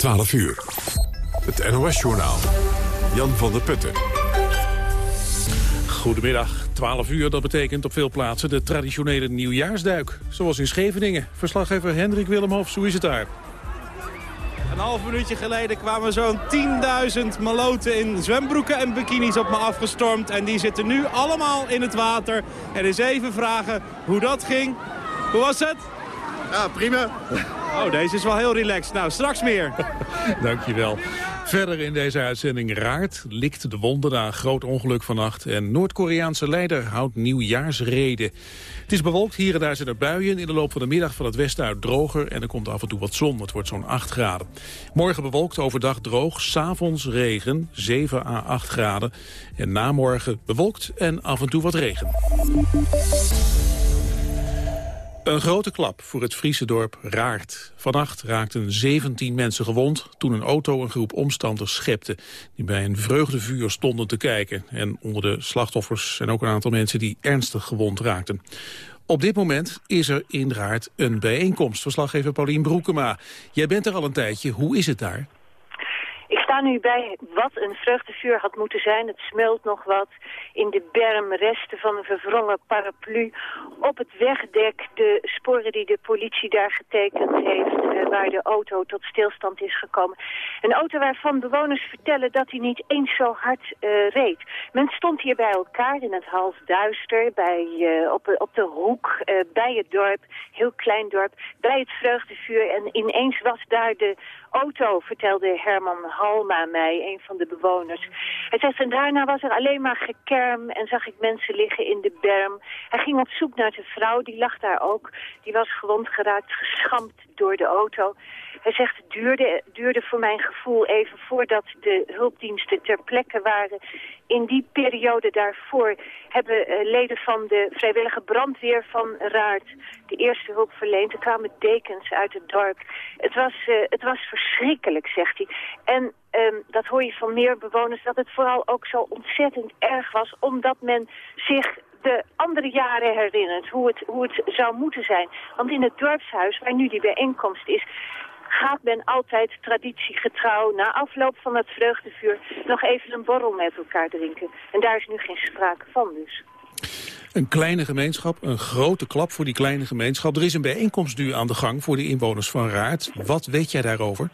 12 uur. Het NOS-journaal. Jan van der Putten. Goedemiddag, 12 uur, dat betekent op veel plaatsen de traditionele nieuwjaarsduik. Zoals in Scheveningen. Verslaggever Hendrik Willemhoff, hoe is het daar? Een half minuutje geleden kwamen zo'n 10.000 maloten in zwembroeken en bikinis op me afgestormd. En die zitten nu allemaal in het water. En eens even vragen hoe dat ging. Hoe was het? Ja, prima. Oh, deze is wel heel relaxed. Nou, straks meer. Dankjewel. Verder in deze uitzending Raart likt de wonden na een groot ongeluk vannacht... en Noord-Koreaanse leider houdt nieuwjaarsreden. Het is bewolkt, hier en daar zijn er buien. In de loop van de middag van het westen uit droger en er komt af en toe wat zon. Het wordt zo'n 8 graden. Morgen bewolkt, overdag droog, s'avonds regen, 7 à 8 graden. En namorgen bewolkt en af en toe wat regen. Een grote klap voor het Friese dorp Raart. Vannacht raakten 17 mensen gewond toen een auto een groep omstanders schepte... die bij een vreugdevuur stonden te kijken. En onder de slachtoffers zijn ook een aantal mensen die ernstig gewond raakten. Op dit moment is er in Raart een bijeenkomst. Verslaggever Paulien Broekema. Jij bent er al een tijdje. Hoe is het daar? Ik sta nu bij wat een vreugdevuur had moeten zijn. Het smelt nog wat. In de berm resten van een verwrongen paraplu. Op het wegdek de sporen die de politie daar getekend heeft... Eh, waar de auto tot stilstand is gekomen. Een auto waarvan bewoners vertellen dat hij niet eens zo hard uh, reed. Men stond hier bij elkaar in het half duister, bij, uh, op, op de hoek, bij het dorp, heel klein dorp, bij het vreugdevuur. En ineens was daar de auto, vertelde Herman Halma mij, een van de bewoners. Hij zegt, en daarna was er alleen maar en zag ik mensen liggen in de berm. Hij ging op zoek naar zijn vrouw, die lag daar ook. Die was gewond geraakt, geschampt door de auto. Hij zegt, het duurde, duurde voor mijn gevoel even voordat de hulpdiensten ter plekke waren. In die periode daarvoor hebben uh, leden van de vrijwillige brandweer van Raad de eerste hulp verleend. Er kwamen dekens uit het dorp. Het was, uh, het was verschrikkelijk, zegt hij. En um, dat hoor je van meer bewoners, dat het vooral ook zo ontzettend erg was... omdat men zich de andere jaren herinnert, hoe het, hoe het zou moeten zijn. Want in het dorpshuis, waar nu die bijeenkomst is gaat men altijd traditiegetrouw na afloop van het vreugdevuur nog even een borrel met elkaar drinken. En daar is nu geen sprake van dus. Een kleine gemeenschap, een grote klap voor die kleine gemeenschap. Er is een bijeenkomst nu aan de gang voor de inwoners van Raad. Wat weet jij daarover?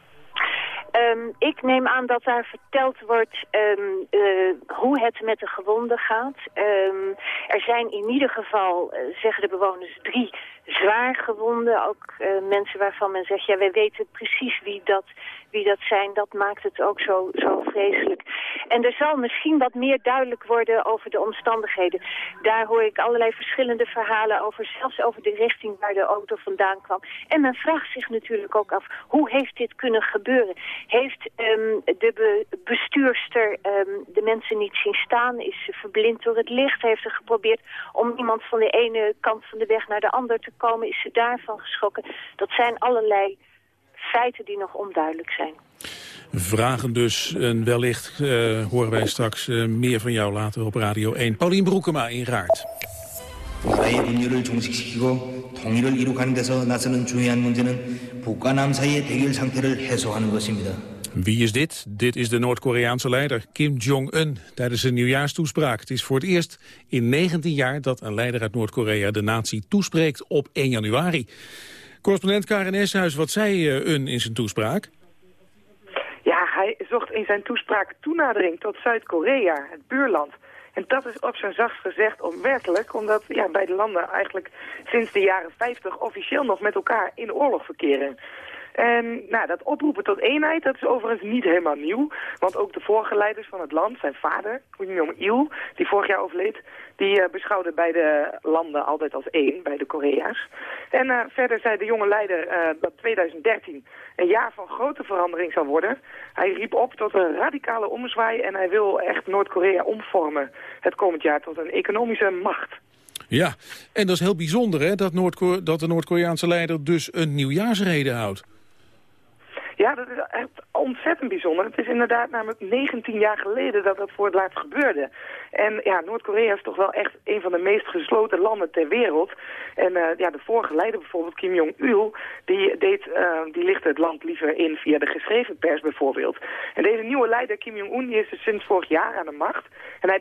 Um, ik neem aan dat daar verteld wordt um, uh, hoe het met de gewonden gaat. Um, er zijn in ieder geval, uh, zeggen de bewoners, drie zwaar gewonden. Ook uh, mensen waarvan men zegt, ja, wij weten precies wie dat, wie dat zijn. Dat maakt het ook zo, zo vreselijk. En er zal misschien wat meer duidelijk worden over de omstandigheden. Daar hoor ik allerlei verschillende verhalen over, zelfs over de richting waar de auto vandaan kwam. En men vraagt zich natuurlijk ook af, hoe heeft dit kunnen gebeuren? Heeft um, de be bestuurster um, de mensen niet zien staan? Is ze verblind door het licht? Heeft ze geprobeerd om iemand van de ene kant van de weg naar de andere te komen? Is ze daarvan geschrokken? Dat zijn allerlei feiten die nog onduidelijk zijn. Vragen dus, en wellicht uh, horen wij straks uh, meer van jou later op Radio 1. Paulien Broekema in Raart. 나라의 분열을 종식시키고 통일을 이룩하는 데서 나서는 중요한 문제는 북과 남 사이의 대결 상태를 해소하는 것입니다. Wie is dit? Dit is de Noord-Koreaanse leider Kim Jong-un tijdens zijn nieuwjaarstoespraak. Het is voor het eerst in 19 jaar dat een leider uit Noord-Korea de natie toespreekt op 1 januari. Correspondent Karen Eshuis, wat zei uh, Un in zijn toespraak? Ja, hij zocht in zijn toespraak toenadering tot Zuid-Korea, het buurland. En dat is op zijn zachtst gezegd onwerkelijk, omdat ja, beide landen eigenlijk sinds de jaren 50 officieel nog met elkaar in oorlog verkeren. En nou, dat oproepen tot eenheid, dat is overigens niet helemaal nieuw. Want ook de vorige leiders van het land, zijn vader, Kim Il, die vorig jaar overleed, die uh, beschouwde beide landen altijd als één, bij de Korea's. En uh, verder zei de jonge leider uh, dat 2013 een jaar van grote verandering zou worden. Hij riep op tot een radicale omzwaai en hij wil echt Noord-Korea omvormen het komend jaar tot een economische macht. Ja, en dat is heel bijzonder hè, dat, dat de Noord-Koreaanse leider dus een nieuwjaarsrede houdt. Ja, dat is echt ontzettend bijzonder. Het is inderdaad namelijk 19 jaar geleden dat dat voor het laatst gebeurde. En ja, Noord-Korea is toch wel echt een van de meest gesloten landen ter wereld. En eh, ja, de vorige leider bijvoorbeeld, Kim Jong-il, die, deed, uh, die lichtte het land liever in via de geschreven pers bijvoorbeeld. En deze nieuwe leider, Kim Jong-un, die is dus sinds vorig jaar aan de macht. En hij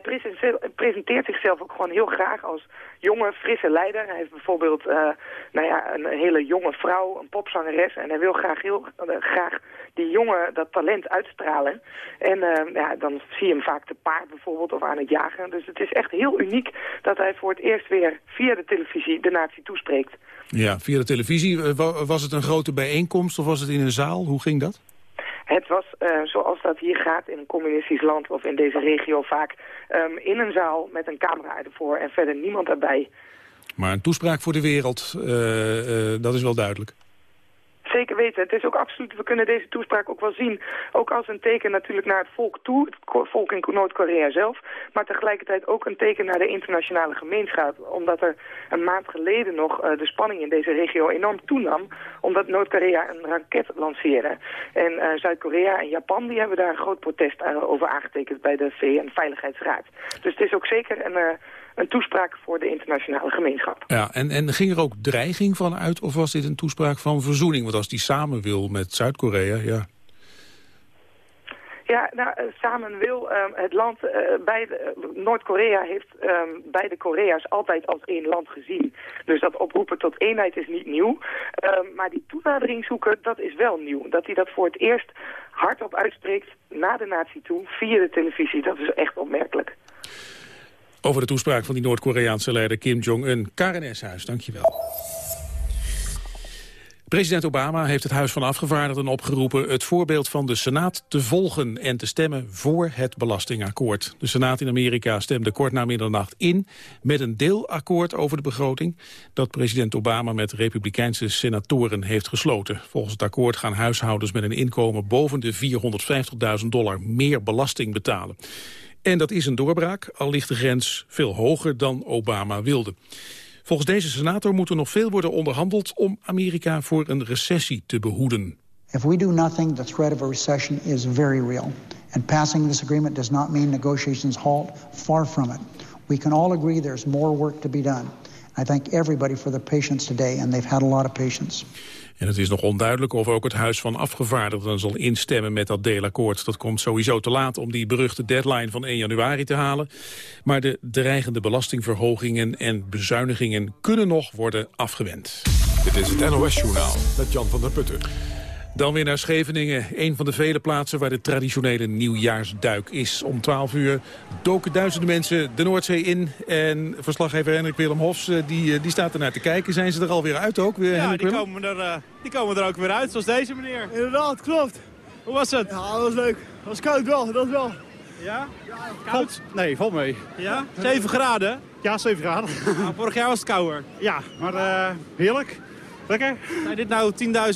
presenteert zichzelf ook gewoon heel graag als jonge, frisse leider. Hij heeft bijvoorbeeld uh, nou ja, een hele jonge vrouw, een popzangeres. En hij wil graag, heel, graag die jongen dat talent uitstralen. En ja, dan zie je hem vaak te paard bijvoorbeeld of aan het dus het is echt heel uniek dat hij voor het eerst weer via de televisie de natie toespreekt. Ja, via de televisie. Eh, was het een grote bijeenkomst of was het in een zaal? Hoe ging dat? Het was, uh, zoals dat hier gaat in een communistisch land of in deze regio vaak, um, in een zaal met een camera ervoor en verder niemand erbij. Maar een toespraak voor de wereld, uh, uh, dat is wel duidelijk. Zeker weten. Het is ook absoluut, we kunnen deze toespraak ook wel zien, ook als een teken natuurlijk naar het volk toe, het volk in Noord-Korea zelf, maar tegelijkertijd ook een teken naar de internationale gemeenschap, omdat er een maand geleden nog uh, de spanning in deze regio enorm toenam, omdat Noord-Korea een raket lanceerde. En uh, Zuid-Korea en Japan die hebben daar een groot protest uh, over aangetekend bij de VN-veiligheidsraad. Dus het is ook zeker een een toespraak voor de internationale gemeenschap. Ja, en, en ging er ook dreiging van uit of was dit een toespraak van verzoening? Want als die samen wil met Zuid-Korea, ja... Ja, nou, eh, samen wil um, het land, uh, beide, uh, Noord-Korea heeft um, beide Korea's altijd als één land gezien. Dus dat oproepen tot eenheid is niet nieuw. Um, maar die toenadering zoeken, dat is wel nieuw. Dat hij dat voor het eerst hardop uitspreekt naar de natie toe, via de televisie, dat is echt opmerkelijk. Over de toespraak van die Noord-Koreaanse leider Kim Jong-un. Karen Eshuis, dankjewel. President Obama heeft het Huis van Afgevaardigden opgeroepen het voorbeeld van de Senaat te volgen en te stemmen voor het belastingakkoord. De Senaat in Amerika stemde kort na middernacht in met een deelakkoord over de begroting dat president Obama met republikeinse senatoren heeft gesloten. Volgens het akkoord gaan huishoudens met een inkomen boven de 450.000 dollar meer belasting betalen. En dat is een doorbraak, al ligt de grens veel hoger dan Obama wilde. Volgens deze senator moet er nog veel worden onderhandeld om Amerika voor een recessie te behoeden. If we do nothing, the threat of a recession is very real. And passing this agreement does not mean negotiations halt. Far from it. We can all agree there's more work to be done. I thank everybody for their patience today, and they've had a lot of patience. En het is nog onduidelijk of ook het Huis van Afgevaardigden zal instemmen met dat deelakkoord. Dat komt sowieso te laat om die beruchte deadline van 1 januari te halen. Maar de dreigende belastingverhogingen en bezuinigingen kunnen nog worden afgewend. Dit is het NOS Journaal met Jan van der Putten. Dan weer naar Scheveningen, een van de vele plaatsen waar de traditionele nieuwjaarsduik is. Om 12 uur doken duizenden mensen de Noordzee in. En verslaggever Hendrik Willem Hofs, eh, die, eh, die staat er naar te kijken. Zijn ze er alweer uit ook? Weer, ja, die komen, er, uh, die komen er ook weer uit, zoals deze meneer. Inderdaad, klopt. Hoe was het? Ja, dat was leuk. Het was koud wel, dat wel. Ja? ja koud? Nee, valt mee. Ja? 7 graden? Ja, 7 graden. Nou, vorig jaar was het kouder. Ja, maar uh, heerlijk. Lekker. Zijn dit nou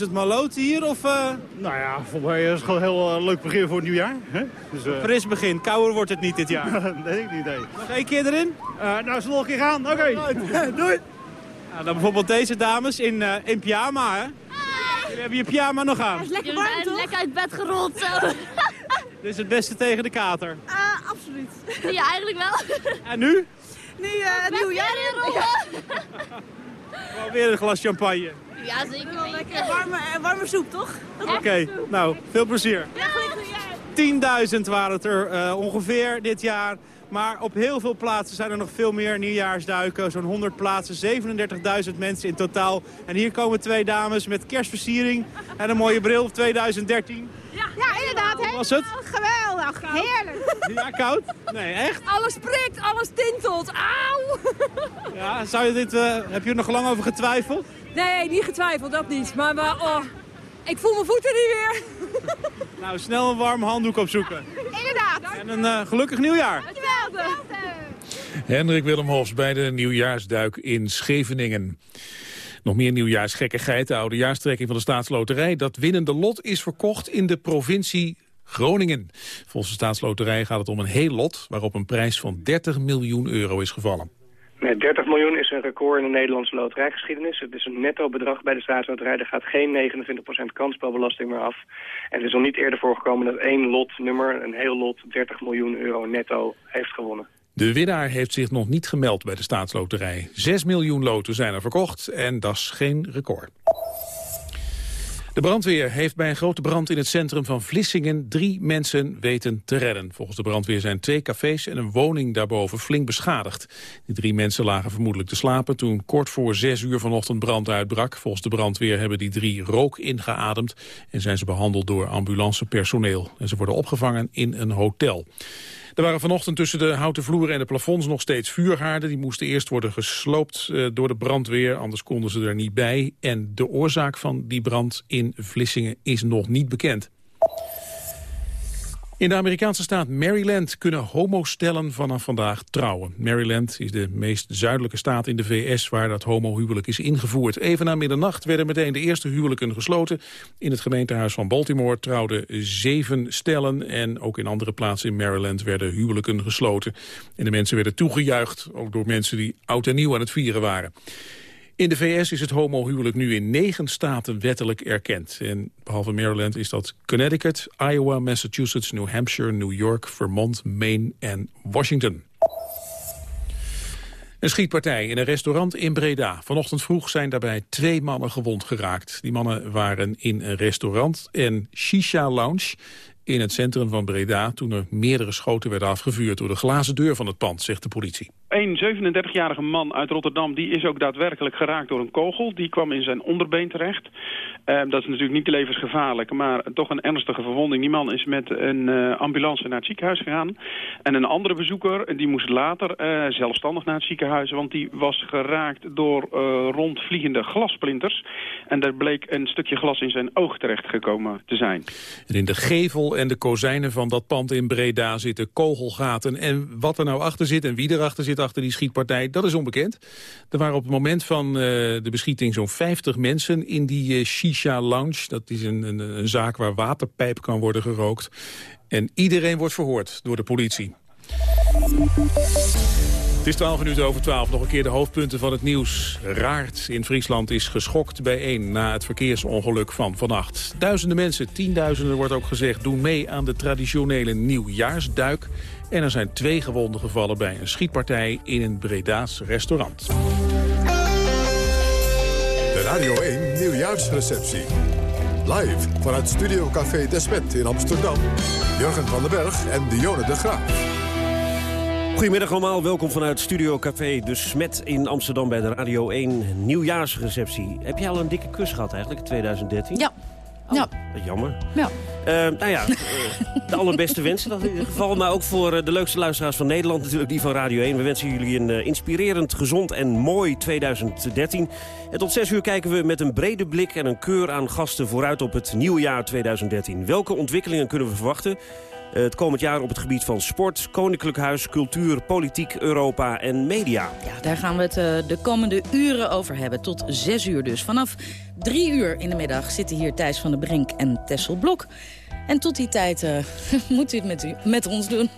10.000 maloten hier? Of, uh... Nou ja, volgens mij is het gewoon een heel uh, leuk begin voor het nieuwjaar. Hè? Dus, uh... Fris begin. Kouder wordt het niet dit jaar. nee, niet. Nee. Nog één keer erin? nou, we nog een keer gaan? Oké. Okay. Doei. Nou, dan bijvoorbeeld deze dames in, in pyjama, hè? Jullie hebben je pyjama nog aan. Het is lekker warm, toch? lekker uit bed gerold zo. Dit is het beste tegen de kater? absoluut. Ja, eigenlijk wel. En nu? Nu uh, nieuwjaar inrollen. Wel weer een glas champagne. Ja, zeker. Wel lekker warme, warme soep, toch? Oké, okay, nou, veel plezier. Ja, 10.000 waren het er uh, ongeveer dit jaar. Maar op heel veel plaatsen zijn er nog veel meer nieuwjaarsduiken. Zo'n 100 plaatsen, 37.000 mensen in totaal. En hier komen twee dames met kerstversiering en een mooie bril 2013. Ja, ja inderdaad. Hoe was het? Geweldig, heerlijk. Ja, koud? Nee, echt? Alles prikt, alles tintelt. Auw! Ja, zou je dit, uh, heb je er nog lang over getwijfeld? Nee, niet getwijfeld, dat niet. Maar, maar oh, ik voel mijn voeten niet meer. Nou, snel een warm handdoek opzoeken. Inderdaad. En een uh, gelukkig nieuwjaar. Geweldig. Hendrik Willem Hofs bij de nieuwjaarsduik in Scheveningen. Nog meer nieuwjaarsgekkigheid. De oudejaarstrekking van de staatsloterij. Dat winnende lot is verkocht in de provincie Groningen. Volgens de staatsloterij gaat het om een heel lot... waarop een prijs van 30 miljoen euro is gevallen. Ja, Nee, 30 miljoen is een record in de Nederlandse loterijgeschiedenis. Het is een netto bedrag bij de staatsloterij. Er gaat geen 29% kansspelbelasting meer af. En het is nog niet eerder voorgekomen dat één lotnummer, een heel lot, 30 miljoen euro netto heeft gewonnen. De winnaar heeft zich nog niet gemeld bij de staatsloterij. 6 miljoen loten zijn er verkocht en dat is geen record. De brandweer heeft bij een grote brand in het centrum van Vlissingen drie mensen weten te redden. Volgens de brandweer zijn twee cafés en een woning daarboven flink beschadigd. Die drie mensen lagen vermoedelijk te slapen toen kort voor zes uur vanochtend brand uitbrak. Volgens de brandweer hebben die drie rook ingeademd en zijn ze behandeld door ambulancepersoneel. En ze worden opgevangen in een hotel. Er waren vanochtend tussen de houten vloeren en de plafonds nog steeds vuurhaarden. Die moesten eerst worden gesloopt uh, door de brandweer, anders konden ze er niet bij. En de oorzaak van die brand in Vlissingen is nog niet bekend. In de Amerikaanse staat Maryland kunnen homostellen vanaf vandaag trouwen. Maryland is de meest zuidelijke staat in de VS waar dat homohuwelijk is ingevoerd. Even na middernacht werden meteen de eerste huwelijken gesloten. In het gemeentehuis van Baltimore trouwden zeven stellen... en ook in andere plaatsen in Maryland werden huwelijken gesloten. En de mensen werden toegejuicht, ook door mensen die oud en nieuw aan het vieren waren. In de VS is het homohuwelijk nu in negen staten wettelijk erkend. En behalve Maryland is dat Connecticut, Iowa, Massachusetts, New Hampshire, New York, Vermont, Maine en Washington. Een schietpartij in een restaurant in Breda. Vanochtend vroeg zijn daarbij twee mannen gewond geraakt. Die mannen waren in een restaurant en shisha lounge in het centrum van Breda... toen er meerdere schoten werden afgevuurd door de glazen deur van het pand, zegt de politie. Een 37-jarige man uit Rotterdam die is ook daadwerkelijk geraakt door een kogel. Die kwam in zijn onderbeen terecht. Uh, dat is natuurlijk niet levensgevaarlijk, maar toch een ernstige verwonding. Die man is met een uh, ambulance naar het ziekenhuis gegaan. En een andere bezoeker die moest later uh, zelfstandig naar het ziekenhuis... want die was geraakt door rondvliegende glasplinters. En daar bleek een stukje glas in zijn oog terechtgekomen te zijn. En in de gevel en de kozijnen van dat pand in Breda zitten kogelgaten. En wat er nou achter zit en wie erachter zit achter die schietpartij, dat is onbekend. Er waren op het moment van de beschieting zo'n 50 mensen in die uh, Shisha Lounge. Dat is een, een, een zaak waar waterpijp kan worden gerookt. En iedereen wordt verhoord door de politie. Het is 12 minuten over 12. Nog een keer de hoofdpunten van het nieuws. Raart in Friesland is geschokt bijeen na het verkeersongeluk van vannacht. Duizenden mensen, tienduizenden wordt ook gezegd, doen mee aan de traditionele nieuwjaarsduik. En er zijn twee gewonden gevallen bij een schietpartij in een Breda's restaurant. De Radio 1 nieuwjaarsreceptie. Live vanuit Studio Café Desmet in Amsterdam. Jurgen van den Berg en Dionne de Graaf. Goedemiddag allemaal, welkom vanuit Studio Café De Smet in Amsterdam bij de Radio 1 nieuwjaarsreceptie. Heb jij al een dikke kus gehad eigenlijk in 2013? Ja. Oh, ja. Jammer. Ja. Uh, nou ja, uh, de allerbeste wensen in ieder geval. Maar ook voor uh, de leukste luisteraars van Nederland, natuurlijk die van Radio 1. We wensen jullie een inspirerend, gezond en mooi 2013. En tot 6 uur kijken we met een brede blik en een keur aan gasten vooruit op het nieuwe jaar 2013. Welke ontwikkelingen kunnen we verwachten? Het komend jaar op het gebied van sport, koninklijk huis, cultuur, politiek, Europa en media. Ja, daar gaan we het uh, de komende uren over hebben. Tot zes uur dus. Vanaf drie uur in de middag zitten hier Thijs van der Brink en Tessel Blok. En tot die tijd uh, moet u het met, u, met ons doen.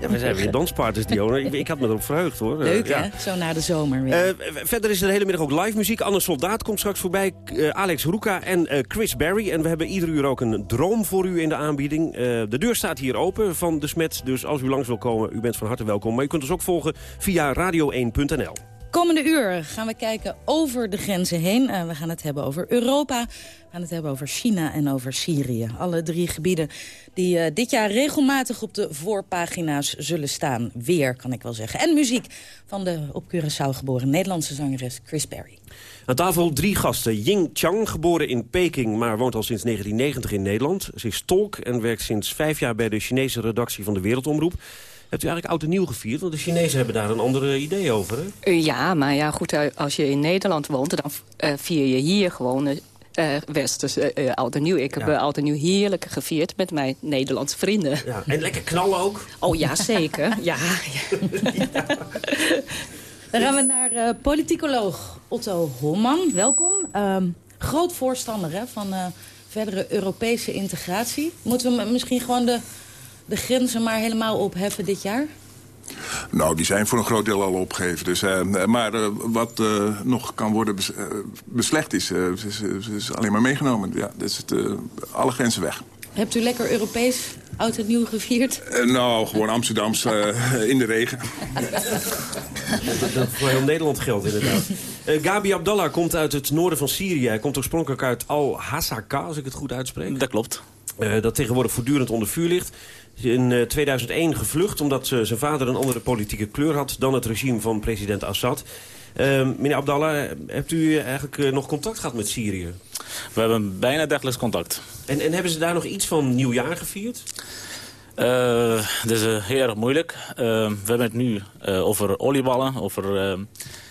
Ja, we zijn weer danspartners, Dionne. Ik, ik had me erop verheugd, hoor. Leuk, hè? ja. Zo na de zomer weer. Uh, verder is er de hele middag ook live muziek. Anne Soldaat komt straks voorbij. Uh, Alex Roeka en Chris Berry. En we hebben ieder uur ook een droom voor u in de aanbieding. de deur staat hier open van de Smet. Dus als u langs wil komen, u bent van harte welkom. Maar u kunt ons ook volgen via radio1.nl. Komende uur gaan we kijken over de grenzen heen. Uh, we gaan het hebben over Europa, we gaan het hebben over China en over Syrië. Alle drie gebieden die uh, dit jaar regelmatig op de voorpagina's zullen staan. Weer, kan ik wel zeggen. En muziek van de op Curaçao geboren Nederlandse zangeres Chris Berry. Aan tafel drie gasten. Ying Chang, geboren in Peking, maar woont al sinds 1990 in Nederland. Ze is tolk en werkt sinds vijf jaar bij de Chinese redactie van de Wereldomroep. Hebt u eigenlijk oud en nieuw gevierd? Want de Chinezen hebben daar een andere idee over, hè? Uh, ja, maar ja, goed, als je in Nederland woont... dan uh, vier je hier gewoon uh, westers uh, oud en nieuw. Ik heb ja. oud en nieuw heerlijk gevierd met mijn Nederlandse vrienden. Ja. En lekker knallen ook? Oh ja, zeker. ja. ja. Dan gaan we naar uh, politicoloog Otto Holman. Welkom. Um, groot voorstander hè, van verdere Europese integratie. Moeten we misschien gewoon de de grenzen maar helemaal opheffen dit jaar? Nou, die zijn voor een groot deel al opgegeven. Dus, uh, maar uh, wat uh, nog kan worden bes beslecht is, is, is, alleen maar meegenomen. Ja, dus het, alle grenzen weg. Hebt u lekker Europees oud en nieuw gevierd? nou, gewoon Amsterdams in de regen. dat, dat voor heel Nederland geldt inderdaad. Gabi Abdallah komt uit het noorden van Syrië. Hij komt oorspronkelijk uit Al-Hasaka, als ik het goed uitspreek. Dat klopt. Dat tegenwoordig voortdurend onder vuur ligt in 2001 gevlucht omdat zijn vader een andere politieke kleur had... dan het regime van president Assad. Uh, meneer Abdallah, hebt u eigenlijk nog contact gehad met Syrië? We hebben bijna dagelijks contact. En, en hebben ze daar nog iets van nieuwjaar gevierd? Uh, dat is uh, heel erg moeilijk. Uh, we hebben het nu over olieballen, over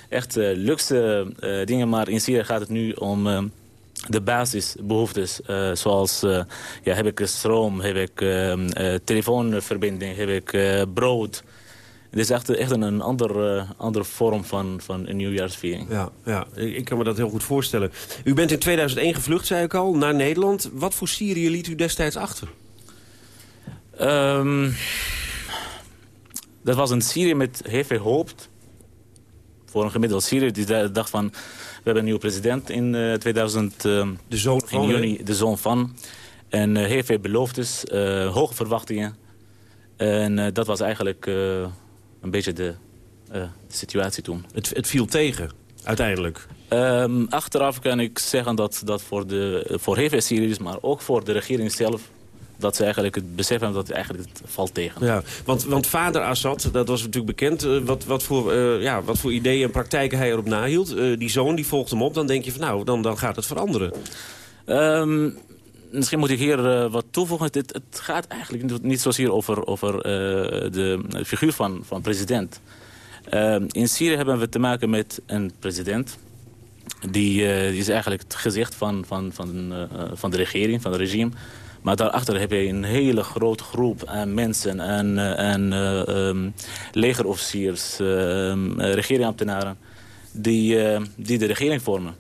echt luxe dingen. Maar in Syrië gaat het nu om de basisbehoeftes, uh, zoals uh, ja, heb ik stroom, heb ik uh, telefoonverbinding, heb ik brood. Het is echt, echt een, andere, andere vorm van, van een nieuwjaarsviering. Ja, ja, ik kan me dat heel goed voorstellen. U bent in 2001 gevlucht, zei ik al, naar Nederland. Wat voor Syrië liet u destijds achter? Um, dat was een Syrië met heel veel hoop. Voor een gemiddeld Syrië die dacht van hebben een nieuwe president in uh, 2000. Uh, de zoon in juni, de zoon van. En uh, heel veel beloftes, hoge verwachtingen. En dat was eigenlijk een beetje de, de, situatie toen. Het, het viel tegen, uiteindelijk? Um, achteraf kan ik zeggen dat dat voor, de, voor heel veel Syriërs, maar ook voor de regering zelf dat ze eigenlijk het beseffen hebben dat het eigenlijk het valt tegen. Ja, want, want vader Assad, dat was natuurlijk bekend. Uh, wat, wat, voor, uh, ja, wat voor ideeën en praktijken hij erop nahield. Uh, die zoon die volgt hem op, dan denk je van nou, dan, dan gaat het veranderen. Um, misschien moet ik hier wat toevoegen. Het, het, gaat eigenlijk niet zozeer over, over de, de, figuur van, van president. Ehm, in Syrië hebben we te maken met een president... Die, die is eigenlijk het gezicht van, van, van, van de regering, van het regime... Maar daarachter heb je een hele grote groep aan mensen en, en uh, um, legerofficiers, uh, regeringsambtenaren, die, uh, die de regering vormen.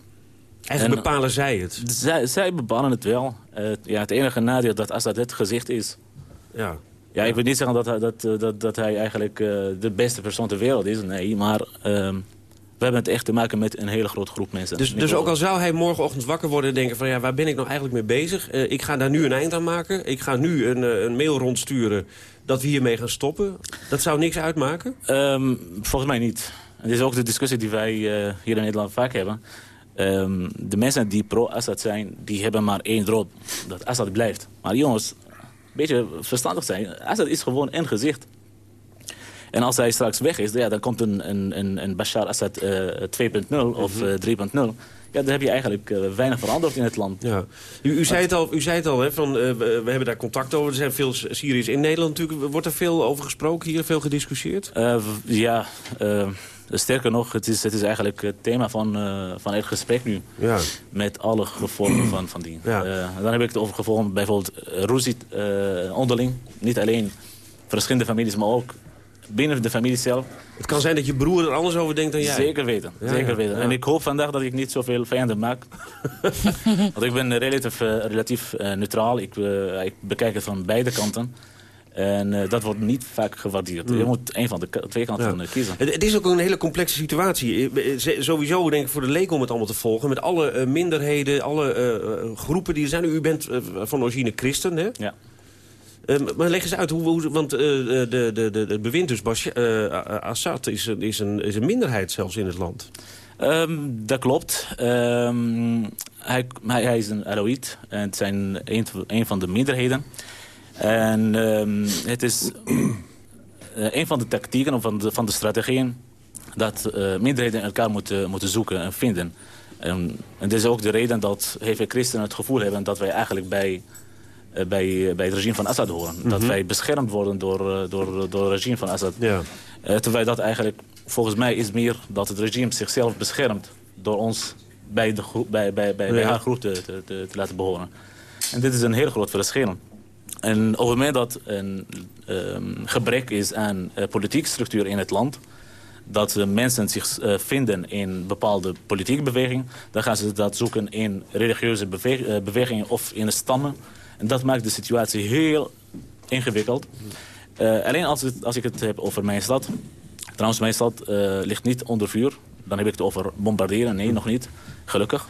Eigenlijk en, bepalen zij het? Zij, zij bepalen het wel. ja, het enige nadeel dat Assad het gezicht is. Ja. Ja, ik wil niet zeggen dat, hij, dat, dat, dat hij eigenlijk de beste persoon ter wereld is. Nee, maar ehm, we hebben het echt te maken met een hele grote groep mensen. Dus, dus ook al zou hij morgenochtend wakker worden en denken van... ja, waar ben ik nou eigenlijk mee bezig? Uh, ik ga daar nu een eind aan maken. Ik ga nu een, uh, een mail rondsturen dat we hiermee gaan stoppen. Dat zou niks uitmaken? Um, volgens mij niet. Het is ook de discussie die wij uh, hier in Nederland vaak hebben. Um, de mensen die pro-Assad zijn, die hebben maar één droom. Dat Assad blijft. Maar jongens, een beetje verstandig zijn. Assad is gewoon een gezicht. En als hij straks weg is, ja, dan komt een, een, een Bashar Assad uh, 2.0 of uh, 3.0. Ja, dan heb je eigenlijk uh, weinig veranderd in het land. Ja. U, u, zei het al, u zei het al hè, van, uh, we, hebben daar contact over. Er zijn veel Syriërs in Nederland natuurlijk. Wordt er veel over gesproken hier, veel gediscussieerd? Uh, ja, sterker nog, het is, het is eigenlijk het thema van, van het gesprek nu. Ja. Met alle gevolgen van, van die. Ja. dan heb ik het over gevolgen bijvoorbeeld uh, onderling. Niet alleen verschillende families, maar ook binnen de familie zelf. Het kan zijn dat je broer er anders over denkt dan jij. Zeker weten. Ja, zeker weten. Ja. En ik hoop vandaag dat ik niet zoveel vijanden maak. Want ik ben relatief, uh, relatief uh, neutraal. Ik, uh, ik, bekijk het van beide kanten. En dat wordt niet vaak gewaardeerd. Mm. Je moet een van de twee kanten ja. kiezen. Het, het, is ook een hele complexe situatie. Sowieso denk ik voor de leek om het allemaal te volgen. Met alle minderheden, alle groepen die er zijn. U bent van origine christen, hè? Ja. Uh, maar leg eens uit, hoe, hoe want uh, de, de, de, het bewind dus uh, Assad is, is, een, is een minderheid zelfs in het land. Um, dat klopt. Um, hij, hij, is een Alawit en het zijn een, een van de minderheden. En um, het is een van de tactieken of van de, van de strategieën dat minderheden elkaar moeten, moeten zoeken en vinden. En, dit is ook de reden dat heel veel christenen het gevoel hebben dat wij eigenlijk bij eh, bij, bij het regime van Assad horen. Dat mhm. wij beschermd worden door, eh, door, door het regime van Assad. Ja. Uh, terwijl dat eigenlijk, volgens mij is meer dat het regime zichzelf beschermt... door ons bij, de groep, bij, bij, bij, ja. bij haar groep te, te, te, laten behoren. En dit is een heel groot verschil. En op het moment dat een um, gebrek is aan uh, politieke structuur in het land... dat uh, mensen zich uh, vinden in bepaalde politieke bewegingen... dan gaan ze dat zoeken in religieuze bewegingen of in stammen... En dat maakt de situatie heel ingewikkeld. Eh, alleen als, het, als ik het heb over mijn stad. Trouwens, mijn stad eh, ligt niet onder vuur. Dan heb ik het over bombarderen. Nee, nog niet. Gelukkig.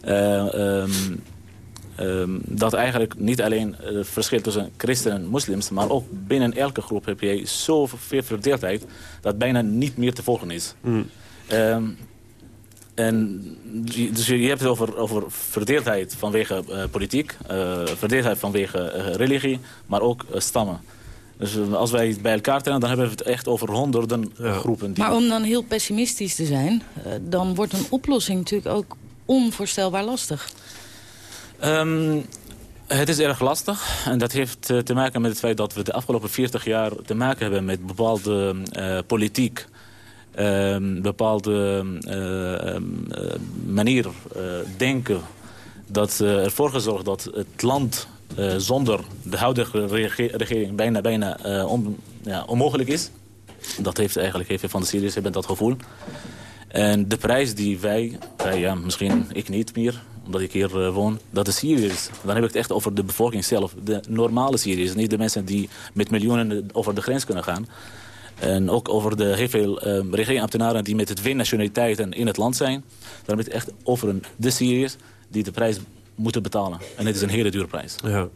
Eh, ehm, ehm, dat eigenlijk niet alleen het verschil tussen christenen en moslims... maar ook binnen elke groep heb je zoveel verdeeldheid... dat bijna niet meer te volgen is. Ehm, en je- dus je hebt het over, over verdeeldheid vanwege eh, politiek, eh, verdeeldheid vanwege eh, religie, maar ook stammen. Dus als wij het bij elkaar tellen, dan hebben we het echt over honderden groepen. Die... Maar om dan heel pessimistisch te zijn... dan wordt een oplossing natuurlijk ook onvoorstelbaar lastig. Ehm, het is erg lastig en dat heeft te maken met het feit dat we de afgelopen 40 jaar te maken hebben met bepaalde eh, politiek, ehm, bepaalde eh, ehm, eh, manier eh, denken dat eh, ervoor gezorgd dat het land zonder de huidige rege- regering bijna, bijna ja, onmogelijk is. Dat heeft eigenlijk veel van de Syriërs hebben dat gevoel. En de prijs die wij, wij ja, misschien ik niet meer, omdat ik hier woon, dat de Syriërs. Dan heb ik het echt over de bevolking zelf. De normale Syriërs, niet de mensen die met miljoenen over de grens kunnen gaan. En ook over de heel veel regeringsambtenaren die met twee nationaliteiten in het land zijn. Dan heb ik het echt over een, de Syriërs die de prijs moeten betalen. En het is een hele dure prijs. Ja.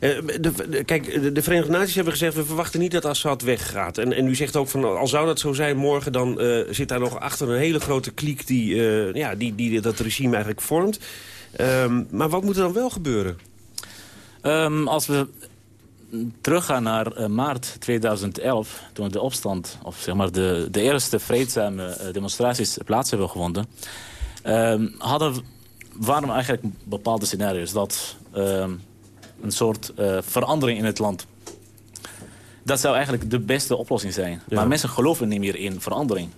Eh, de, de- kijk, de, de Verenigde Naties hebben gezegd... we verwachten niet dat Assad weggaat. En, en u zegt ook van, al zou dat zo zijn morgen... dan eh, zit daar nog achter een hele grote kliek die, eh, ja, die, die dat regime eigenlijk vormt. Ehm, maar wat moet er dan wel gebeuren? Ehm, als we teruggaan naar eh, maart 2011, toen de opstand, of zeg maar de, de eerste vreedzame eh, demonstraties plaats hebben gevonden, ehm, hadden, we- waren eigenlijk bepaalde scenario's dat ehm, een soort eh, verandering in het land. Dat zou eigenlijk de beste oplossing zijn. Maar mensen geloven niet meer in verandering.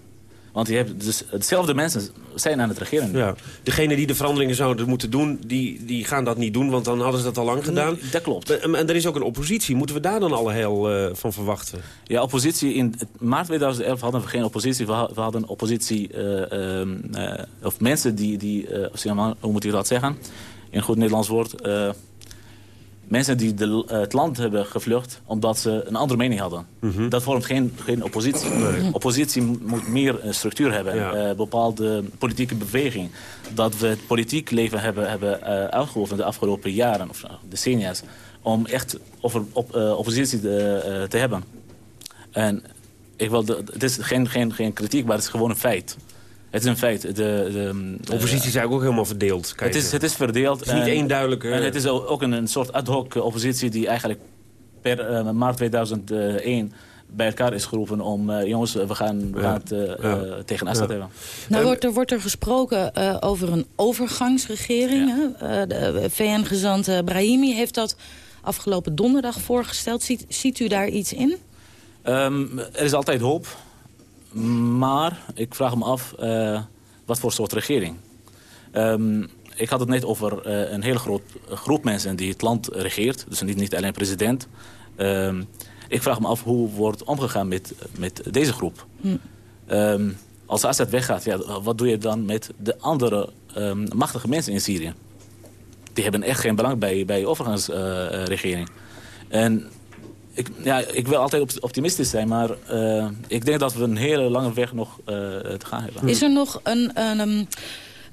Want je hebt dus hetzelfde mensen zijn aan het regeren. Ja. Degenen die de veranderingen zouden moeten doen, die, die gaan dat niet doen... want dan hadden ze dat al lang gedaan. Dat klopt. En, en er is ook een oppositie. Moeten we daar dan alle heel eh, van verwachten? Ja, oppositie. In maart 2011 hadden we geen oppositie. We, ha- we hadden oppositie, eh, ehm, eh, of mensen die, die eh, hoe moet ik dat zeggen? In goed Nederlands woord. Eh, mensen die de, het land hebben gevlucht omdat ze een andere mening hadden. Dat vormt geen, geen oppositie. Oppositie mo- moet meer een structuur hebben. Ja. eh, bepaalde politieke beweging. Dat we het politiek leven hebben, hebben eh, uitgeoefend de afgelopen jaren of decennia's. Om echt over, op, eh, oppositie te, eh, te hebben. En ik wil de, het is geen, geen, geen kritiek, maar het is gewoon een feit. Het is een feit. De, de, De oppositie is eigenlijk ook helemaal verdeeld. kan je het, is, het is verdeeld. Het is niet één duidelijke- En het is ook een, een soort ad hoc oppositie die eigenlijk per eh, maart 2001 bij elkaar is geroepen om... eh, jongens, we gaan, we Ja. gaan het eh, Ja. tegen Assad Ja. hebben. Nou wordt er, wordt er gesproken eh, over een overgangsregering. hè? De VN-gezant Brahimi heeft dat afgelopen donderdag voorgesteld. Ziet, ziet u daar iets in? Ehm, er is altijd hoop. Maar ik vraag me af, eh, wat voor soort regering? Ehm, ik had het net over eh, een hele groot groep mensen die het land regeert. Dus niet, niet alleen president. Ehm, ik vraag me af hoe wordt omgegaan met, met deze groep. Hm. Ehm, als Assad weggaat, ja, wat doe je dan met de andere machtige mensen in Syrië? Die hebben echt geen belang bij, bij de overgangsregering. en ik, ja, ik wil altijd op- optimistisch zijn, maar eh, ik denk dat we een hele lange weg nog eh, te gaan hebben. Is er nog een, een, um,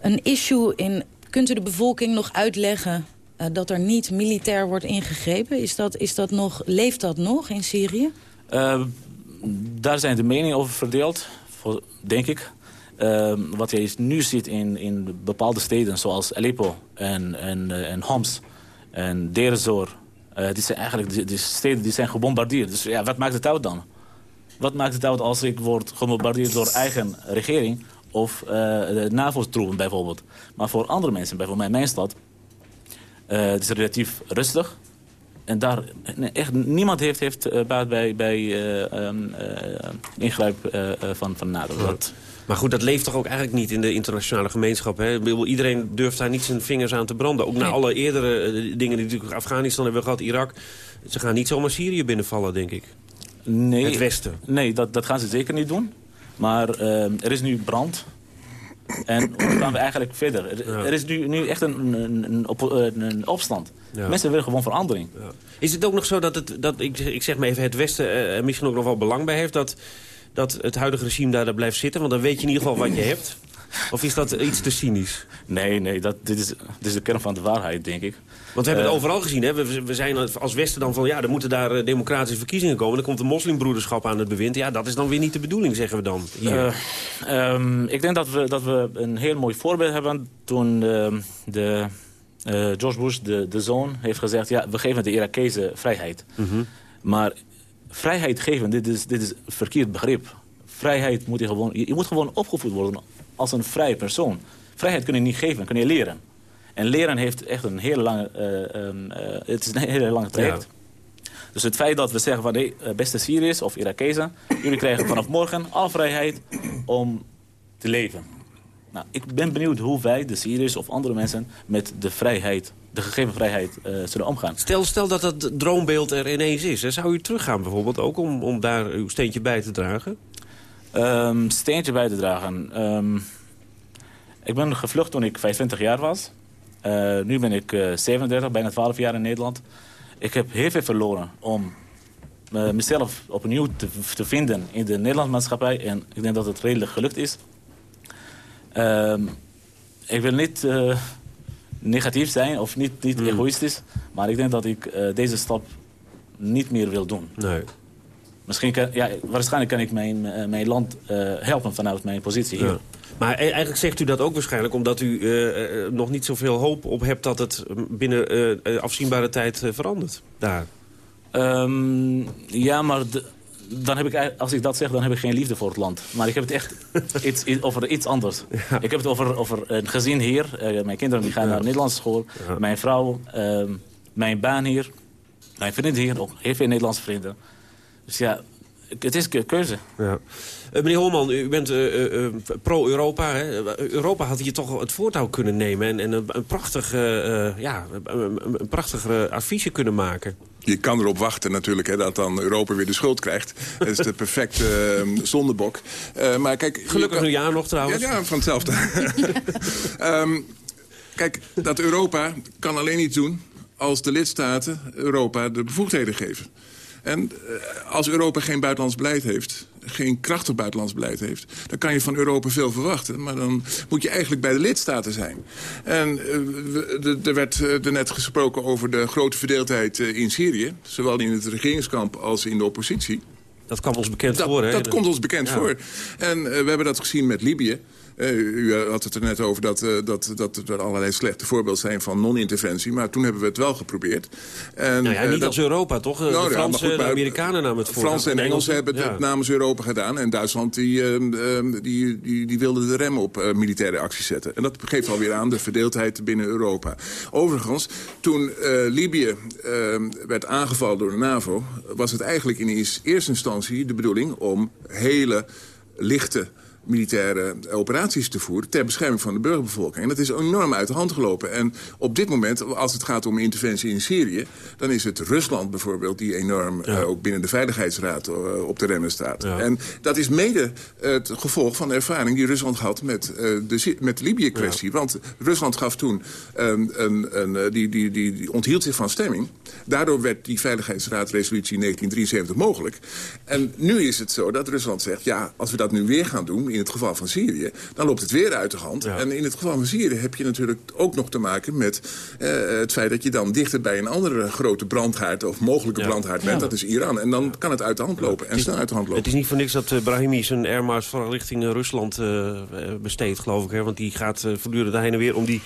een issue in... Kunt u de bevolking nog uitleggen eh, dat er niet militair wordt ingegrepen? Is dat, is dat nog, leeft dat nog in Syrië? Daar zijn de meningen over verdeeld, voor- denk ik. Wat je nu ziet in, in bepaalde steden zoals Aleppo en, en, en Homs en Deir eh, die zijn eigenlijk die, steden die zijn gebombardeerd. Dus ja, wat maakt het uit dan? Wat maakt het uit als ik word gebombardeerd door eigen regering... of eh, de NAVO-troepen bijvoorbeeld. Maar voor andere mensen, bijvoorbeeld mijn stad... eh, het is relatief rustig. En daar, echt, niemand heeft, heeft baat bij, bij eh, ehm, eh, ingrijp van, van. Dat, Maar goed, dat leeft toch ook eigenlijk niet in de internationale gemeenschap. Hè? Iedereen durft daar niet zijn vingers aan te branden. Ook na Nee. alle eerdere eh, dingen die natuurlijk Afghanistan hebben gehad, Irak. Ze gaan niet zomaar Syrië binnenvallen, denk ik. nee, Het Westen. Nee, dat, dat gaan ze zeker niet doen. Maar ehm, er is nu brand. En hoe gaan we eigenlijk verder? Er, er is nu, nu echt een, een, een, een opstand. Ja. Mensen willen gewoon verandering. Is het ook nog zo dat, het, dat ik, ik zeg maar even, het Westen eh, er misschien ook nog wel belang bij heeft... Dat, dat het huidige regime daar, daar blijft zitten? Want dan weet je in ieder geval wat je hebt. Of is dat iets te cynisch? Nee, nee, dat, dit, is, dit is de kern van de waarheid, denk ik. Want we hebben Eh, het overal gezien. Hè? We, we zijn als Westen dan van, ja, er moeten daar eh, democratische verkiezingen komen. Dan komt de moslimbroederschap aan het bewind. Ja, dat is dan weer niet de bedoeling, zeggen we dan. Hier. Eh, ehm, ik denk dat we, dat we een heel mooi voorbeeld hebben toen ehm, de, eh, George Bush, de, de zoon, heeft gezegd... ja, we geven de Irakezen vrijheid. Mhm. Maar vrijheid geven, dit is, dit is een verkeerd begrip. Vrijheid moet je gewoon... Je, moet gewoon opgevoed worden als een vrije persoon. Vrijheid kun je niet geven, kun je leren. En leren heeft echt een hele lange... eh, het is een hele lange traject. Dus het feit dat we zeggen van... Hey, eh, beste Syriërs of Irakezen... jullie krijgen vanaf morgen alle vrijheid om te leven. Nou, ik ben benieuwd hoe wij, de Syriërs of andere mensen... met de vrijheid, de gegeven vrijheid, eh, zullen omgaan. Stel, stel dat dat droombeeld er ineens is. Hè? Zou u teruggaan bijvoorbeeld ook om, om daar uw steentje bij te dragen? Ehm, steentje bij te dragen. Ehm, ik ben gevlucht toen ik 25 jaar was. Eh, nu ben ik eh, 37, bijna 12 jaar in Nederland. Ik heb heel veel verloren om eh, mezelf opnieuw te, te vinden in de Nederlandse maatschappij. En ik denk dat het redelijk gelukt is. Ehm, ik wil niet eh, negatief zijn of niet, niet egoïstisch. Maar ik denk dat ik eh, deze stap niet meer wil doen. Nee. Misschien kan, ja, waarschijnlijk kan ik mijn, eh, mijn land helpen vanuit mijn positie hier. Ja. Maar e- eigenlijk zegt u dat ook waarschijnlijk omdat u nog niet zoveel hoop op hebt... dat het binnen afzienbare tijd verandert daar. Ehm, ja, maar de- dan heb ik, als ik dat zeg, dan heb ik geen liefde voor het land. Maar ik heb het echt iets, iets- over iets anders. Ik heb het over, over een gezin hier. Eh, mijn kinderen die gaan naar de Nederlandse school. Mijn vrouw, ehm, mijn baan hier. Mijn vrienden hier, ook heel veel Nederlandse vrienden. Dus ja, het is een keuze. Ja. Eh, meneer Holman, u bent eh, eh, pro-Europa. hè? Europa had hier toch het voortouw kunnen nemen... en, en een, een prachtig, eh, eh, ja, een, een prachtig eh, adviesje kunnen maken. Je kan erop wachten natuurlijk hè, dat dan Europa weer de schuld krijgt. Dat is de perfecte eh, zondebok. Eh, maar kijk, Gelukkig kan- nieuwjaar nog trouwens. Ja, ja van hetzelfde. Ehm, kijk, dat Europa kan alleen iets doen als de lidstaten Europa de bevoegdheden geven. En eh, als Europa geen buitenlands beleid heeft, geen krachtig buitenlands beleid heeft... dan kan je van Europa veel verwachten. Maar dan moet je eigenlijk bij de lidstaten zijn. En eh, er werd eh, er net gesproken over de grote verdeeldheid in Syrië. Zowel in het regeringskamp als in de oppositie. Dat kwam ons bekend Dat, voor, hè? dat komt ons bekend Ja. voor. En we hebben dat gezien met Libië. Eh, u had het er net over dat, eh, dat, dat er allerlei slechte voorbeelden zijn van non-interventie. Maar toen hebben we het wel geprobeerd. En, Nou ja, eh, niet dat- als Europa, toch? De Nou ja, maar Fransen, goed, de Amerikanen namen het voor. Fransen en De Engelsen hebben het ja. namens Europa gedaan. En Duitsland die, ehm, ehm, die, die, die wilde de rem op militaire actie zetten. En dat geeft alweer aan de verdeeldheid binnen Europa. Overigens, toen Libië ehm, werd aangevallen door de NAVO... was het eigenlijk in eers- eerste instantie de bedoeling om hele lichte militaire operaties te voeren... ter bescherming van de burgerbevolking. En dat is enorm uit de hand gelopen. En op dit moment, als het gaat om interventie in Syrië... dan is het Rusland bijvoorbeeld die enorm eh, ook binnen de Veiligheidsraad eh, op de remmen staat. En dat is mede het gevolg van de ervaring die Rusland had met, eh, de, met de Libië-kwestie. Want Rusland gaf toen, een, een, die, die, die, die onthield zich van stemming. Daardoor werd die Veiligheidsraad-resolutie 1973 mogelijk. En nu is het zo dat Rusland zegt... ja, als we dat nu weer gaan doen, in het geval van Syrië... dan loopt het weer uit de hand. En in het geval van Syrië heb je natuurlijk ook nog te maken met eh, het feit... dat je dan dichter bij een andere grote brandhaard... of mogelijke Ja. brandhaard bent, Ja. dat is Iran. En dan kan het uit de hand lopen en snel uit de hand lopen. Het is niet voor niks dat eh, Brahimi zijn airmars vooral richting eh, Rusland besteedt, geloof ik. Hè? Want die gaat voortdurend heen en weer om die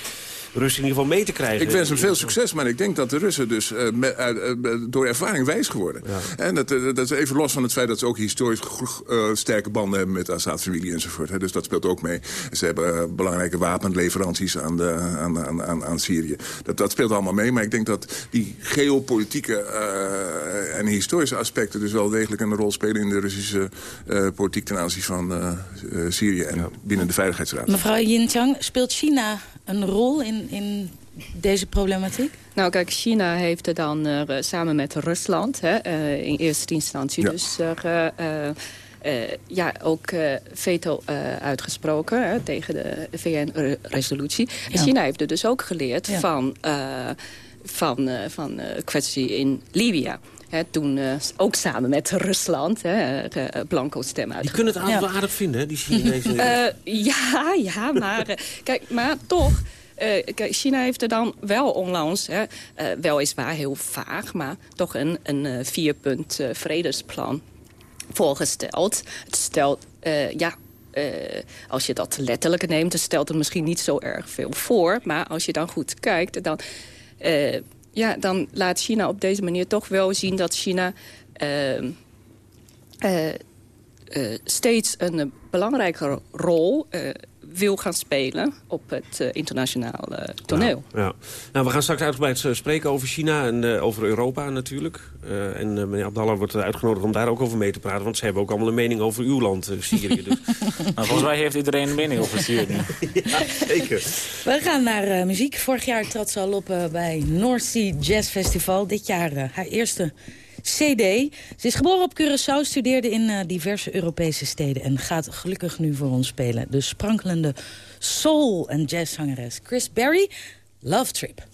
Russen in ieder geval mee te krijgen. Ik wens hem veel succes, maar ik denk dat de Russen dus eh, eh, door ervaring wijs geworden. En dat, eh, dat is even los van het feit dat ze ook historisch eh, sterke banden hebben met de Assad-familie enzovoort. Hè. Dus dat speelt ook mee. Ze hebben belangrijke wapenleveranties aan, de, aan, aan, aan, aan Syrië. Dat, dat speelt allemaal mee, maar ik denk dat die geopolitieke eh, en historische aspecten dus wel degelijk een rol spelen in de Russische eh, politiek ten aanzien van Syrië en binnen de Veiligheidsraad. Mevrouw Yin Chang, speelt China een rol in, in deze problematiek? Nou kijk, China heeft er dan eh, samen met Rusland hè, eh, in eerste instantie Ja. dus eh, eh, eh, ja, ook eh, veto eh, uitgesproken hè, tegen de VN-resolutie. Ja. China heeft er dus ook geleerd Ja. van... eh, van, uh, van uh, kwestie in Libië. He, toen uh, ook samen met Rusland, hè, blanco stem uit. Die kunnen het aardig, ja. aardig vinden, hè, die Chinezen. ja, ja, maar kijk, maar toch... kijk, China heeft er dan wel onlangs, hè, weliswaar heel vaag... maar toch een, een vierpunt vredesplan voorgesteld. Het stelt, ja, uh, als je dat letterlijk neemt, dan stelt het misschien niet zo erg veel voor. Maar als je dan goed kijkt, dan, uh, ja, dan laat China op deze manier toch wel zien dat China... Uh, steeds een belangrijke rol wil gaan spelen op het uh, internationale toneel. Ja, ja, Nou, we gaan straks uitgebreid uh, spreken over China en uh, over Europa natuurlijk. en meneer Abdallah wordt uitgenodigd om daar ook over mee te praten. Want ze hebben ook allemaal een mening over uw land, Syrië. Dus. nou, volgens mij heeft iedereen een mening over Syrië. ja, zeker. We gaan naar muziek. Vorig jaar trad ze al op bij North Sea Jazz Festival. Dit jaar haar eerste CD. Ze is geboren op Curaçao, studeerde in uh, diverse Europese steden... en gaat gelukkig nu voor ons spelen. De sprankelende soul- en jazzzangeres Chris Berry, Love Trip.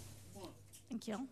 Dankjewel.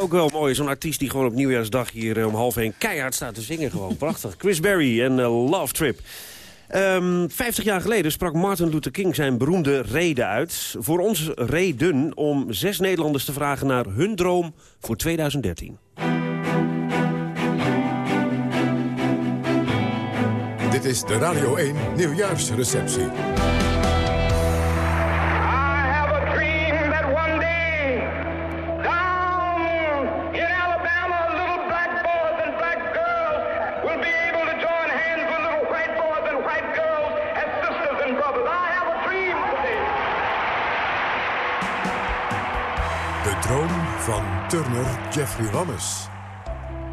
Ook wel mooi. Zo'n artiest die gewoon op nieuwjaarsdag hier eh, om half één keihard staat te zingen. Gewoon prachtig. Chris Berry en uh, Love Trip. Um, ehm, 50 jaar geleden sprak Martin Luther King zijn beroemde reden uit. Voor ons reden om zes Nederlanders te vragen naar hun droom voor 2013. Dit is de Radio 1 nieuwjaarsreceptie. Turner Jeffrey Wammes.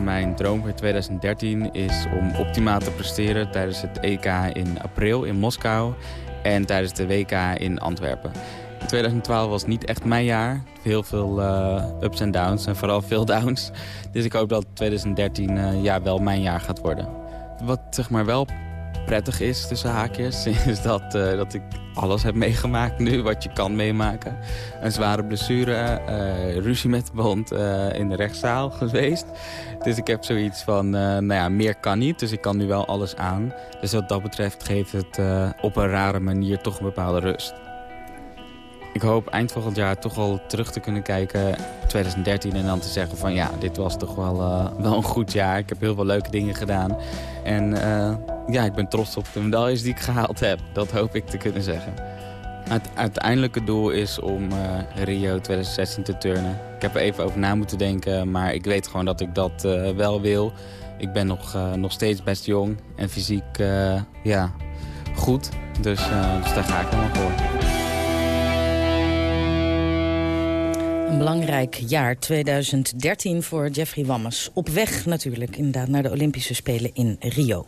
Mijn droom voor 2013 is om optimaal te presteren tijdens het EK in april in Moskou. en tijdens de WK in Antwerpen. 2012 was niet echt mijn jaar. Heel veel uh, ups en downs en vooral veel downs. Dus ik hoop dat 2013 uh, ja, wel mijn jaar gaat worden. Wat zeg maar wel prettig is tussen haakjes... is dat, uh, dat ik alles heb meegemaakt nu wat je kan meemaken. Een zware blessure, uh, ruzie met de bond uh, in de rechtszaal geweest. Dus ik heb zoiets van, nou ja, meer kan niet. Dus ik kan nu wel alles aan. Dus wat dat betreft geeft het op een rare manier toch een bepaalde rust. Ik hoop eind volgend jaar toch al terug te kunnen kijken 2013 en dan te zeggen van ja, dit was toch wel, uh, wel een goed jaar. Ik heb heel veel leuke dingen gedaan. En uh, ja, ik ben trots op de medailles die ik gehaald heb. Dat hoop ik te kunnen zeggen. Het uiteindelijke doel is om uh, Rio 2016 te turnen. Ik heb er even over na moeten denken, maar ik weet gewoon dat ik dat wel wil. Ik ben nog, nog steeds best jong en fysiek ja, goed. Dus, dus daar ga ik helemaal voor. Een belangrijk jaar 2013 voor Jeffrey Wammes. Op weg natuurlijk inderdaad naar de Olympische Spelen in Rio.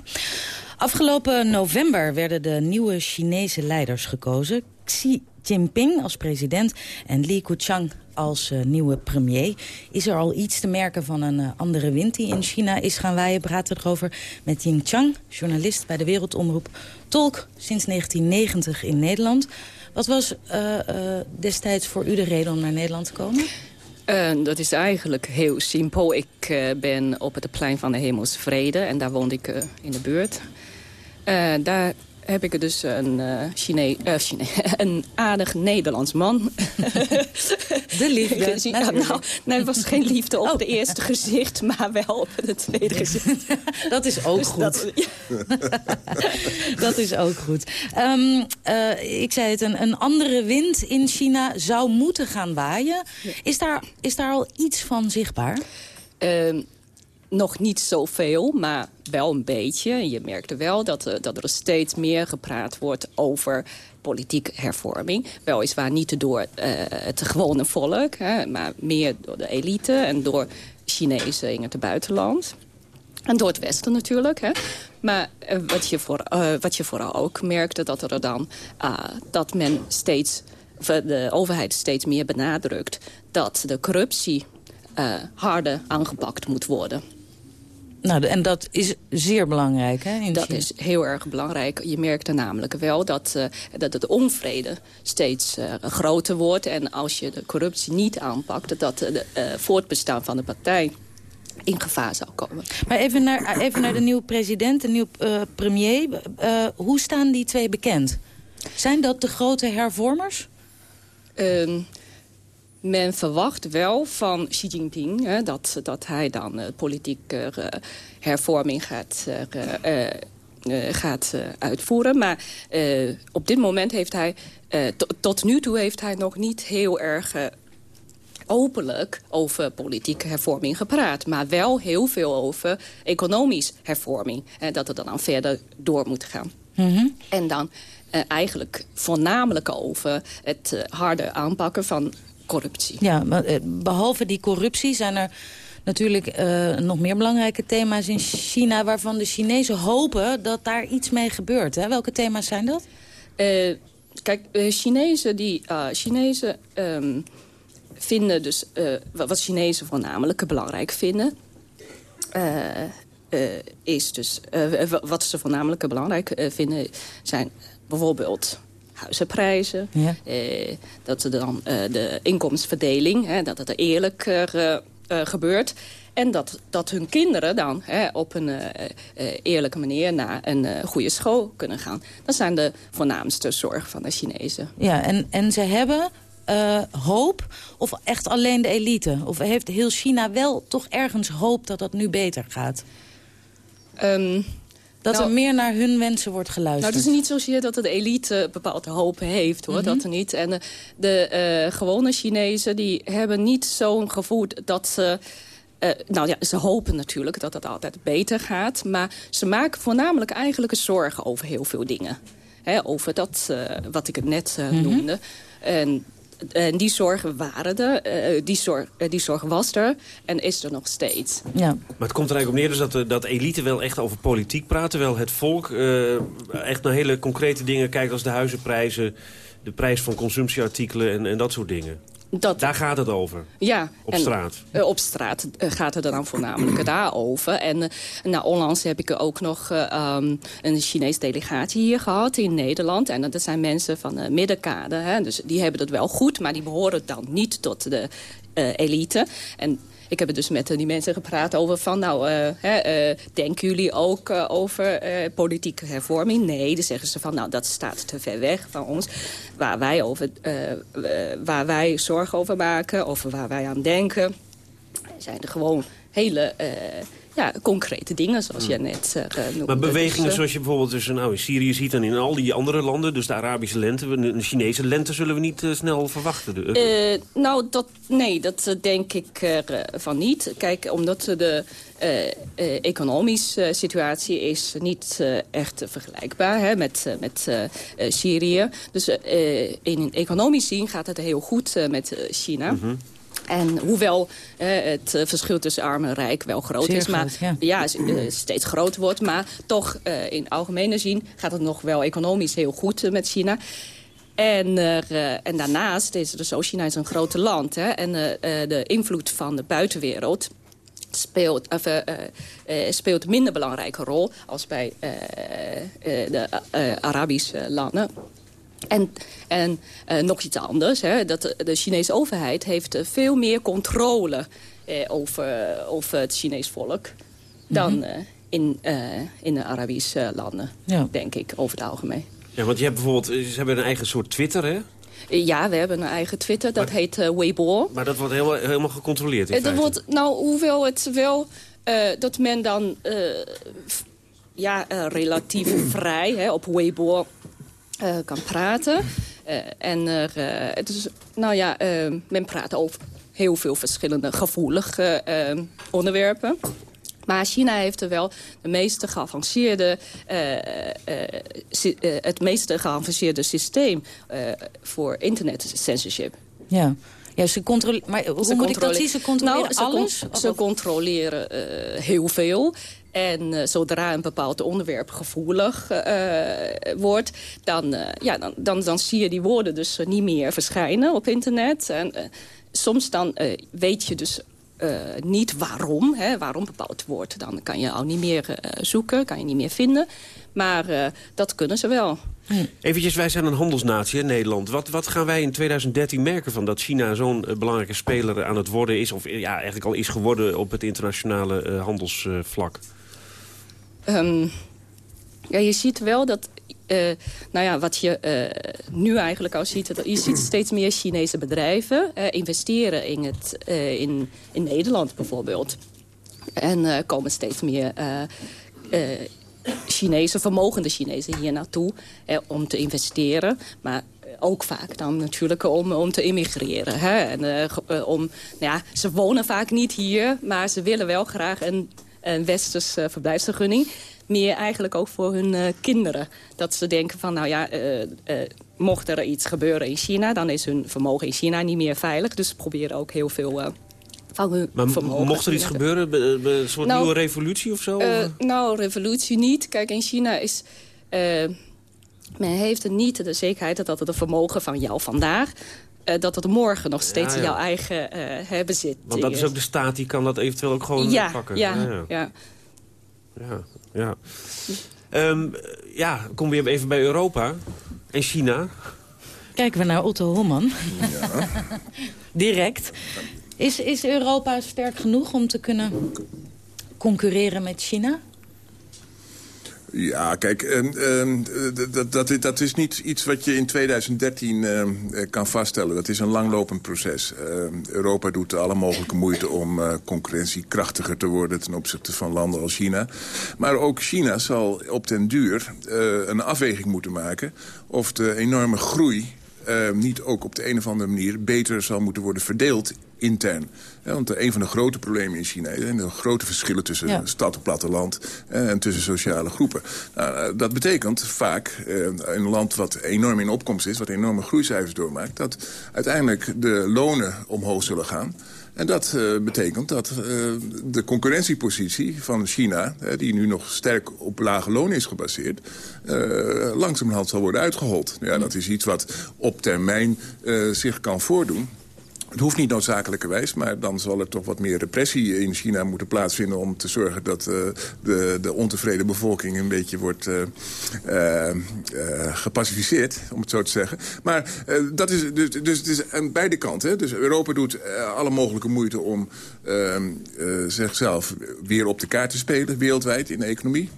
Afgelopen november werden de nieuwe Chinese leiders gekozen. Xi Jinping als president en Li Keqiang als uh, nieuwe premier. Is er al iets te merken van een uh, andere wind die in China is gaan waaien? Praten erover met Ying Chang, journalist bij de Wereldomroep. Tolk sinds 1990 in Nederland. Wat was uh, uh, destijds voor u de reden om naar Nederland te komen? Uh, dat is eigenlijk heel simpel. Ik ben op het plein van de Hemelsvrede en daar woonde ik in de buurt. daar heb ik dus een, uh, Chine uh, Chine een aardig Nederlands man. De liefde. ja, nou, nee, het was geen liefde op oh. de eerste gezicht, maar wel op het tweede gezicht. dat is ook dus goed. Dat, ja. dat, is ook goed. Um, uh, ik zei het, een, een, andere wind in China zou moeten gaan waaien. Is, daar, is daar al iets van zichtbaar? Ehm, nog niet zoveel, maar wel een beetje. Je merkte wel dat, uh, dat er steeds meer gepraat wordt over politieke hervorming. Weliswaar niet door uh, het gewone volk, hè, maar meer door de elite... en door Chinezen in het buitenland. En door het Westen natuurlijk. Hè. Maar uh, wat, je voor, wat je vooral ook merkte, dat er dan... dat men steeds, de overheid steeds meer benadrukt... dat de corruptie harder aangepakt moet worden. Nou, en dat is zeer belangrijk, hè? In dat is heel erg belangrijk. Je merkt er namelijk wel dat, uh, dat het onvrede steeds uh, groter wordt. En als je de corruptie niet aanpakt... dat het uh, voortbestaan van de partij in gevaar zou komen. Maar even naar, even naar de nieuwe president, de nieuwe premier. hoe staan die twee bekend? Zijn dat de grote hervormers? Ehm, men verwacht wel van Xi Jinping hè, dat, dat hij dan uh, politieke uh, hervorming gaat, uh, gaat uitvoeren. Maar op dit moment heeft hij, tot nu toe heeft hij nog niet heel erg openlijk over politieke hervorming gepraat. Maar wel heel veel over economisch hervorming. En dat het dan verder door moet gaan. Mm -hmm. En dan eigenlijk voornamelijk over het harde aanpakken van corruptie. Ja, maar eh, behalve die corruptie zijn er natuurlijk uh, nog meer belangrijke thema's in China... waarvan de Chinezen hopen dat daar iets mee gebeurt. Hè? Welke thema's zijn dat? Uh, kijk, uh, Chinezen, die, Chinezen um, vinden dus... wat Chinezen voornamelijk belangrijk vinden... is dus, wat ze voornamelijk belangrijk vinden zijn bijvoorbeeld huizenprijzen. Ja. Eh, dat ze dan eh, de inkomensverdeling, hè, dat het eerlijker uh, gebeurt. En dat, dat hun kinderen dan hè, op een eerlijke manier naar een goede school kunnen gaan. Dat zijn de voornaamste zorgen van de Chinezen. Ja, en, en ze hebben hoop of echt alleen de elite? Of heeft heel China wel toch ergens hoop dat dat nu beter gaat? Um, dat nou, er meer naar hun wensen wordt geluisterd. Nou, het is niet zozeer dat de elite bepaalde hoop heeft, hoor. Mm -hmm. Dat er niet. En de, de uh, gewone Chinezen, die hebben niet zo'n gevoel dat ze... Uh, nou ja, ze hopen natuurlijk dat het altijd beter gaat. Maar ze maken voornamelijk eigenlijk zorgen over heel veel dingen. Over dat, uh, wat ik het net mm -hmm. noemde. En en die zorgen waren er, eh, die, zorg, eh, die zorg was er en is er nog steeds. Ja. Maar het komt er eigenlijk op neer dus dat, de, dat elite wel echt over politiek praat... terwijl het volk eh, echt naar hele concrete dingen kijkt als de huizenprijzen... de prijs van consumptieartikelen en, en dat soort dingen. Dat, Daar gaat het over. Ja. Op en, straat. eh, op straat eh, gaat het er dan voornamelijk daarover. En uh, nou, onlangs heb ik ook nog uh, um, een Chinese delegatie hier gehad in Nederland. En dat zijn mensen van de middenkade. Hè, dus die hebben het wel goed, maar die behoren dan niet tot de elite. En ik heb dus met die mensen gepraat over van... nou, hè, uh, denken jullie ook over politieke hervorming? Nee, dan zeggen ze van, nou, dat staat te ver weg van ons. Waar wij, over, waar wij zorgen over maken, over waar wij aan denken... zijn er gewoon hele ja, concrete dingen, zoals Hmm. je net uh, noemde. Maar bewegingen Dus, uh, zoals je bijvoorbeeld dus, nou, in Syrië ziet... en in al die andere landen, dus de Arabische lente... de Chinese lente zullen we niet uh, snel verwachten. De, uh, nou, dat, nee, dat denk ik van niet. Kijk, omdat de economische situatie is niet echt vergelijkbaar hè, met, met Syrië. Dus in economisch zin gaat het heel goed met China. Mhm. En hoewel uh, het uh, verschil tussen arm en rijk wel groot Zeer is... maar groot, ja. uh, steeds groter wordt... maar toch in algemene zin gaat het nog wel economisch heel goed met China... En, en daarnaast is het zo, China is een groot land. Hè, en de invloed van de buitenwereld speelt, of, speelt minder belangrijke rol... als bij de Arabische landen. En, en uh, nog iets anders, hè, dat de, Chinese overheid heeft uh, veel meer controle uh, over, over het Chinees volk dan mm -hmm. in, in de Arabische landen, ja. denk ik, over het algemeen. Ja, want je hebt bijvoorbeeld, ze hebben een eigen soort Twitter, hè? Ja, we hebben een eigen Twitter, dat maar, heet Weibo. Maar dat wordt helemaal, helemaal gecontroleerd in dat wordt, Nou, hoewel het wel, dat men dan ja, relatief vrij hè, op Weibo uh, kan praten. Uh, en uh, het is, nou ja, men praat over heel veel verschillende gevoelige onderwerpen. Maar China heeft er wel de meeste geavanceerde, het meeste geavanceerde systeem voor internet censorship. Ja. Ja, ze controleren. Maar hoe ze moet ik dat zien? Ze controleren nou, ze alles? Con ze controleren uh, heel veel. En uh, zodra een bepaald onderwerp gevoelig uh, wordt... Dan, ja, dan, dan, dan zie je die woorden dus niet meer verschijnen op internet. En soms dan weet je dus niet waarom. Hè, waarom bepaald woord. Dan kan je al niet meer zoeken, kan je niet meer vinden. Maar dat kunnen ze wel. Eventjes, wij zijn een handelsnatie in Nederland. Wat, wat gaan wij in 2013 merken van dat China zo'n belangrijke speler aan het worden is... of ja, eigenlijk al is geworden op het internationale handelsvlak? Um, ja, je ziet wel dat... Uh, nou ja, wat je nu eigenlijk al ziet... Je ziet steeds meer Chinese bedrijven investeren in, het, in, in Nederland bijvoorbeeld. En komen steeds meer... Chinese, vermogende Chinezen hier naartoe eh, om te investeren. Maar ook vaak dan natuurlijk om, om te immigreren. Hè? En, om, nou ja, ze wonen vaak niet hier, maar ze willen wel graag een, een westerse verblijfsvergunning. Meer eigenlijk ook voor hun uh, kinderen. Dat ze denken van, nou ja, mocht er iets gebeuren in China... dan is hun vermogen in China niet meer veilig. Dus ze proberen ook heel veel van hun maar vermogen. mocht er iets gebeuren? Een soort nou, nieuwe revolutie of zo? Uh, nou, revolutie niet. Kijk, in China is... Uh, men heeft niet de zekerheid dat het vermogen van jou vandaag... Uh, dat het morgen nog steeds ja, ja. jouw eigen uh, bezit Want dat is ook de staat, die kan dat eventueel ook gewoon ja, pakken. Ja, ja. ja. ja, ja. Um, ja, kom weer even bij Europa en China. Kijken we naar Otto Holman. Ja. Direct. Is, is Europa sterk genoeg om te kunnen concurreren met China? Ja, kijk, uh, dat, dat, dat is niet iets wat je in 2013 uh, kan vaststellen. Dat is een langlopend proces. Europa doet alle mogelijke moeite om uh, concurrentiekrachtiger te worden... ten opzichte van landen als China. Maar ook China zal op den duur een afweging moeten maken... of de enorme groei niet ook op de een of andere manier beter zal moeten worden verdeeld intern. Want een van de grote problemen in China zijn de grote verschillen tussen stad en platteland en tussen sociale groepen. Nou, dat betekent vaak in een land wat enorm in opkomst is, wat enorme groeicijfers doormaakt, dat uiteindelijk de lonen omhoog zullen gaan. En dat uh, betekent dat uh, de concurrentiepositie van China... Uh, die nu nog sterk op lage loon is gebaseerd... langzamerhand zal worden uitgehold. Ja, dat is iets wat op termijn zich kan voordoen. Het hoeft niet noodzakelijkerwijs, maar dan zal er toch wat meer repressie in China moeten plaatsvinden... om te zorgen dat uh, de, de, ontevreden bevolking een beetje wordt uh, uh, gepacificeerd, om het zo te zeggen. Maar dat is, dus, dus het is aan beide kanten. Dus Europa doet alle mogelijke moeite om ehm, zichzelf weer op de kaart te spelen, wereldwijd in de economie.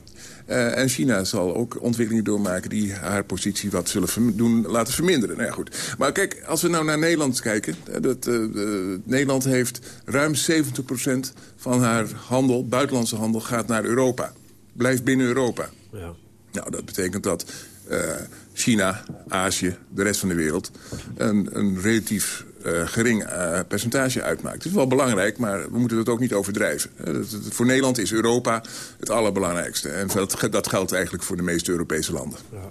Uh, en China zal ook ontwikkelingen doormaken die haar positie wat zullen doen, laten verminderen. Nou ja, goed. Maar kijk, als we nou naar Nederland kijken. Dat, uh, Nederland heeft ruim 70% van haar handel, buitenlandse handel, gaat naar Europa. Blijft binnen Europa. Ja. Nou, dat betekent dat uh, China, Azië, de rest van de wereld... een, een relatief uh, gering uh, percentage uitmaakt. Het is wel belangrijk, maar we moeten het ook niet overdrijven. Uh, voor Nederland is Europa het allerbelangrijkste. En dat, dat geldt eigenlijk voor de meeste Europese landen. Ja.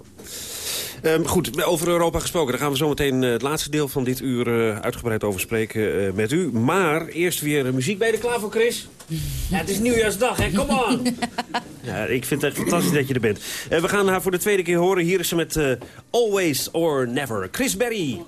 Um, goed, over Europa gesproken. Daar gaan we zo meteen het laatste deel van dit uur uitgebreid over spreken met u. Maar eerst weer muziek. Je er klaar voor, Chris? Ja, het is nieuwjaarsdag, hè? Kom on! Ja, ik vind het echt fantastisch dat je er bent. we gaan haar voor de tweede keer horen. Hier is ze met Always or Never. Chris Berry.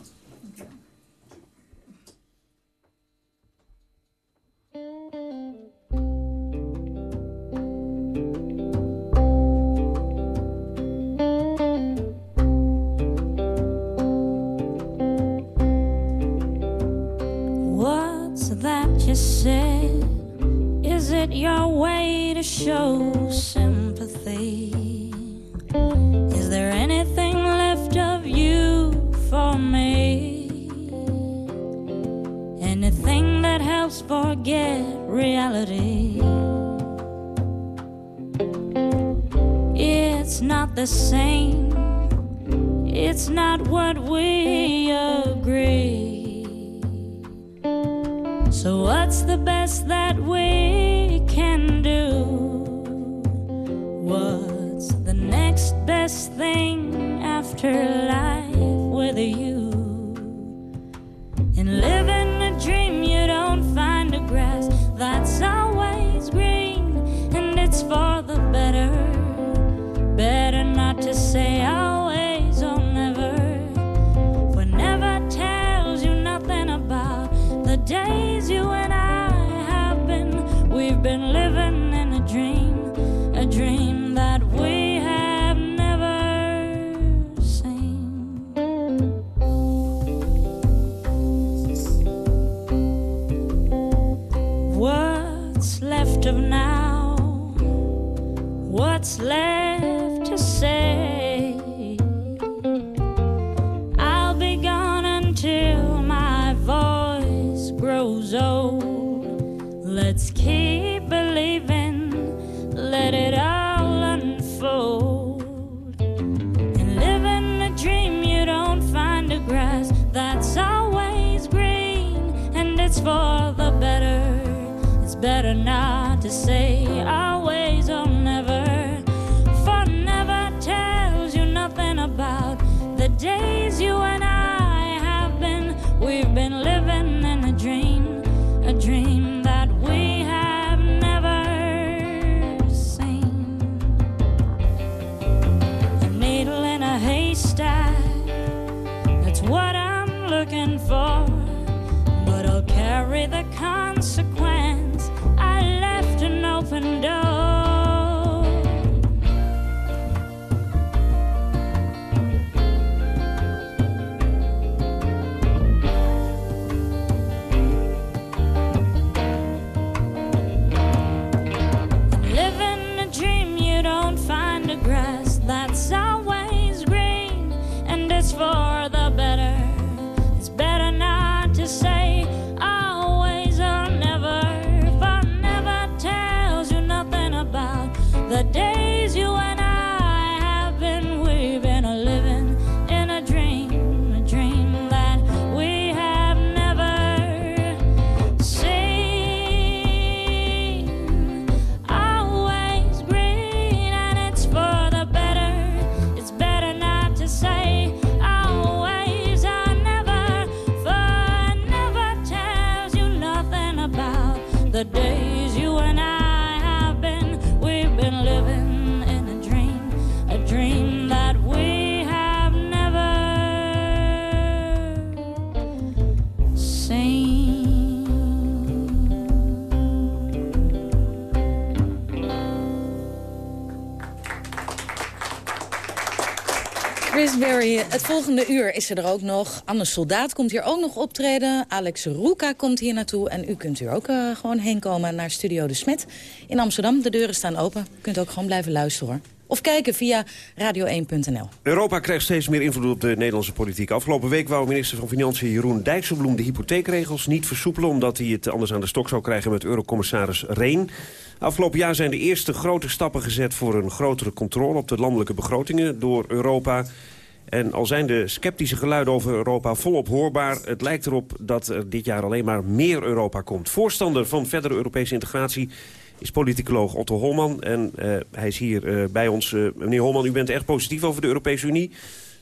Said Is it your way to show sympathy? Is there anything left of you for me? Anything that helps forget reality? It's not the same. It's not what we agree. So, what's the best that we can do? What's the next best thing after life with you? In living a dream, you don't find a grass that's always volgende uur is er ook nog. Anne Soldaat komt hier ook nog optreden. Alex Roeka komt hier naartoe. En u kunt hier ook uh, gewoon heen komen naar Studio De Smet in Amsterdam. De deuren staan open. U kunt ook gewoon blijven luisteren hoor. Of kijken via radio1.nl. Europa krijgt steeds meer invloed op de Nederlandse politiek. Afgelopen week wou minister van Financiën Jeroen Dijsselbloem... de hypotheekregels niet versoepelen... omdat hij het anders aan de stok zou krijgen met eurocommissaris Reen. Afgelopen jaar zijn de eerste grote stappen gezet... voor een grotere controle op de landelijke begrotingen door Europa... En al zijn de sceptische geluiden over Europa volop hoorbaar... het lijkt erop dat er dit jaar alleen maar meer Europa komt. Voorstander van verdere Europese integratie is politicoloog Otto Holman. En uh, hij is hier uh, bij ons. Uh, meneer Holman, u bent echt positief over de Europese Unie.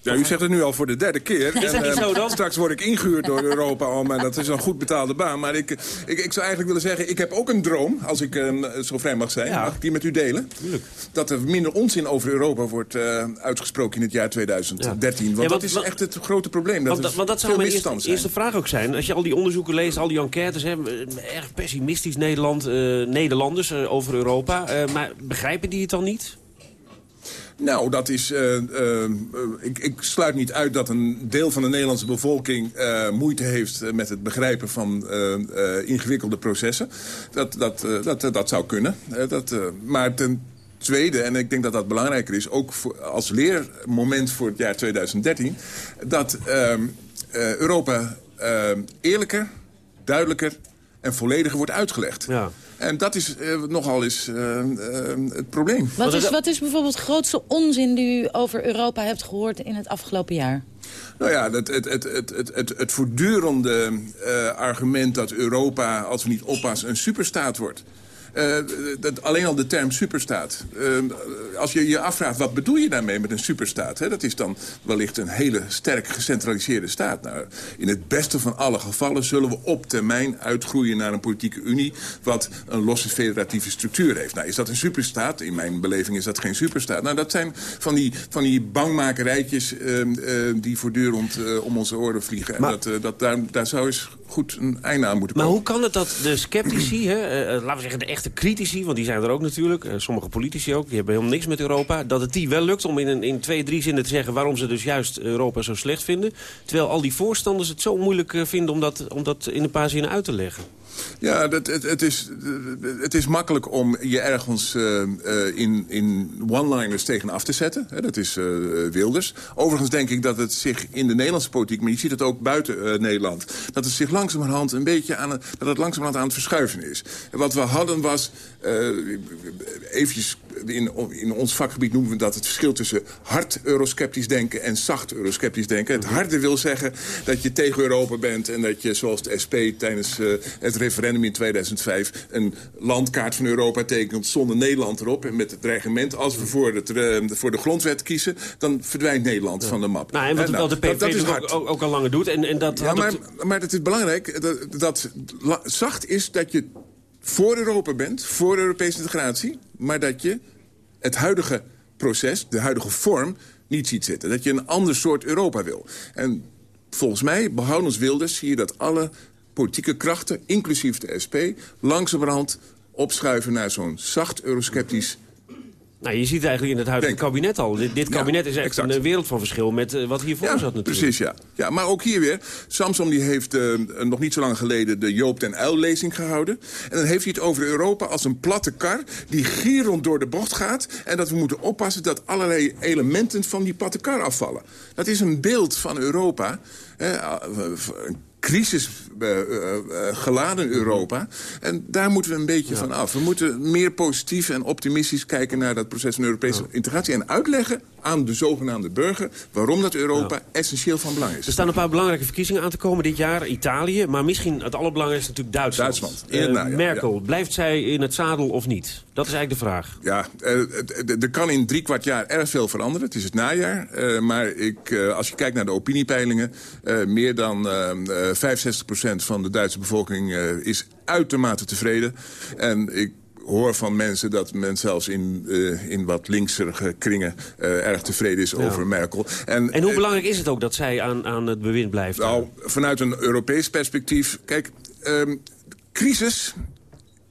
Ja, u zegt het nu al voor de derde keer. Is dat niet zo dan? Straks word ik ingehuurd door Europa om, en dat is een goed betaalde baan. Maar ik, ik, ik zou eigenlijk willen zeggen, ik heb ook een droom, als ik uh, zo vrij mag zijn. Ja. Mag ik die met u delen? Tuurlijk. Dat er minder onzin over Europa wordt uh, uitgesproken in het jaar 2013. Ja. Want, ja, want, dat is echt het grote probleem. Dat want, want dat zou mijn eerste, eerste, vraag ook zijn. Als je al die onderzoeken leest, al die enquêtes... Hè, erg pessimistisch Nederland, uh, Nederlanders over Europa. maar begrijpen die het dan niet? Nou, dat is... Uh, uh, ik, ik, sluit niet uit dat een deel van de Nederlandse bevolking moeite heeft met het begrijpen van ingewikkelde processen. Dat, dat, dat, dat zou kunnen. dat, maar ten tweede, en ik denk dat dat belangrijker is, ook als leermoment voor het jaar 2013, dat ehm, Europa eerlijker, duidelijker en vollediger wordt uitgelegd. Ja. En dat is uh, nogal eens uh, uh, het probleem. Wat is, wat is bijvoorbeeld de grootste onzin die u over Europa hebt gehoord in het afgelopen jaar? Nou ja, het, het, het, het, het, het voortdurende argument dat Europa, als we niet oppassen, een superstaat wordt. Uh, dat alleen al de term superstaat. Uh, als je je afvraagt, wat bedoel je daarmee met een superstaat? Hè? Dat is dan wellicht een hele sterk gecentraliseerde staat. Nou, in het beste van alle gevallen zullen we op termijn uitgroeien naar een politieke unie... wat een losse federatieve structuur heeft. Nou, is dat een superstaat? In mijn beleving is dat geen superstaat. Nou, dat zijn van die, van die bangmakerijtjes uh, die voortdurend om onze oren vliegen. En dat, dat, daar, daar zou eens goed een einde aan moeten komen. Maar hoe kan het dat de sceptici, hè, laten we zeggen de echte critici... want die zijn er ook natuurlijk, sommige politici ook... die hebben helemaal niks met Europa... dat het die wel lukt om in, een, in twee, drie zinnen te zeggen... waarom ze dus juist Europa zo slecht vinden. Terwijl al die voorstanders het zo moeilijk vinden om dat, om dat in een paar zinnen uit te leggen. Ja, het, het, is, het is makkelijk om je ergens uh, in, in one-liners tegen af te zetten. dat is uh, Wilders. Overigens denk ik dat het zich in de Nederlandse politiek... maar je ziet het ook buiten Nederland... dat het zich langzamerhand een beetje aan het, dat het langzamerhand aan het verschuiven is. Wat we hadden was... eventjes in, in ons vakgebied noemen we dat verschil tussen hard eurosceptisch denken en zacht eurosceptisch denken. Het harde wil zeggen dat je tegen Europa bent en dat je zoals de SP tijdens uh, het referendum in 2005 een landkaart van Europa tekent zonder Nederland erop. En met het dreigement, als we voor, het, uh, voor de grondwet kiezen, dan verdwijnt Nederland van de map. Nou, en wat, nou, de PVV dat, dat ook, ook, ook, al langer doet. En, en dat ja, maar, het... maar het is belangrijk, dat, dat zacht is dat je voor Europa bent, voor Europese integratie... maar dat je het huidige proces, de huidige vorm, niet ziet zitten. Dat je een ander soort Europa wil. En volgens mij, behoudens Wilders, zie je dat alle politieke krachten, inclusief de SP... langzamerhand opschuiven naar zo'n zacht eurosceptisch nou, je ziet het eigenlijk in het huidige kabinet al. Dit, kabinet is echt een wereld van verschil met uh, wat hiervoor ja, zat natuurlijk. Precies, ja. ja. Maar ook hier weer, Samson die heeft uh, nog niet zo lang geleden de Joop den Uyl-lezing gehouden. En dan heeft hij het over Europa als een platte kar die gierend door de bocht gaat. En dat we moeten oppassen dat allerlei elementen van die platte kar afvallen. Dat is een beeld van Europa. Hè, een crisis geladen Europa. En daar moeten we een beetje van af. We moeten meer positief en optimistisch kijken naar dat proces van Europese integratie. En uitleggen aan de zogenaamde burger waarom dat Europa essentieel van belang is. Er staan een paar belangrijke verkiezingen aan te komen dit jaar. Italië, maar misschien het allerbelangrijkste natuurlijk Duitsland. Duitsland, in het najaar, Merkel, blijft zij in het zadel of niet? Dat is eigenlijk de vraag. Ja, er kan in drie kwart jaar erg veel veranderen. Het is het najaar. maar ik, als je kijkt naar de opiniepeilingen... meer dan 65% van de Duitse bevolking uh, is uitermate tevreden. En ik hoor van mensen dat men zelfs in, uh, in wat linkserige kringen uh, erg tevreden is ja. over Merkel. En, en hoe belangrijk is het ook dat zij aan, aan het bewind blijft? Nou, vanuit een Europees perspectief... Kijk, um, crisis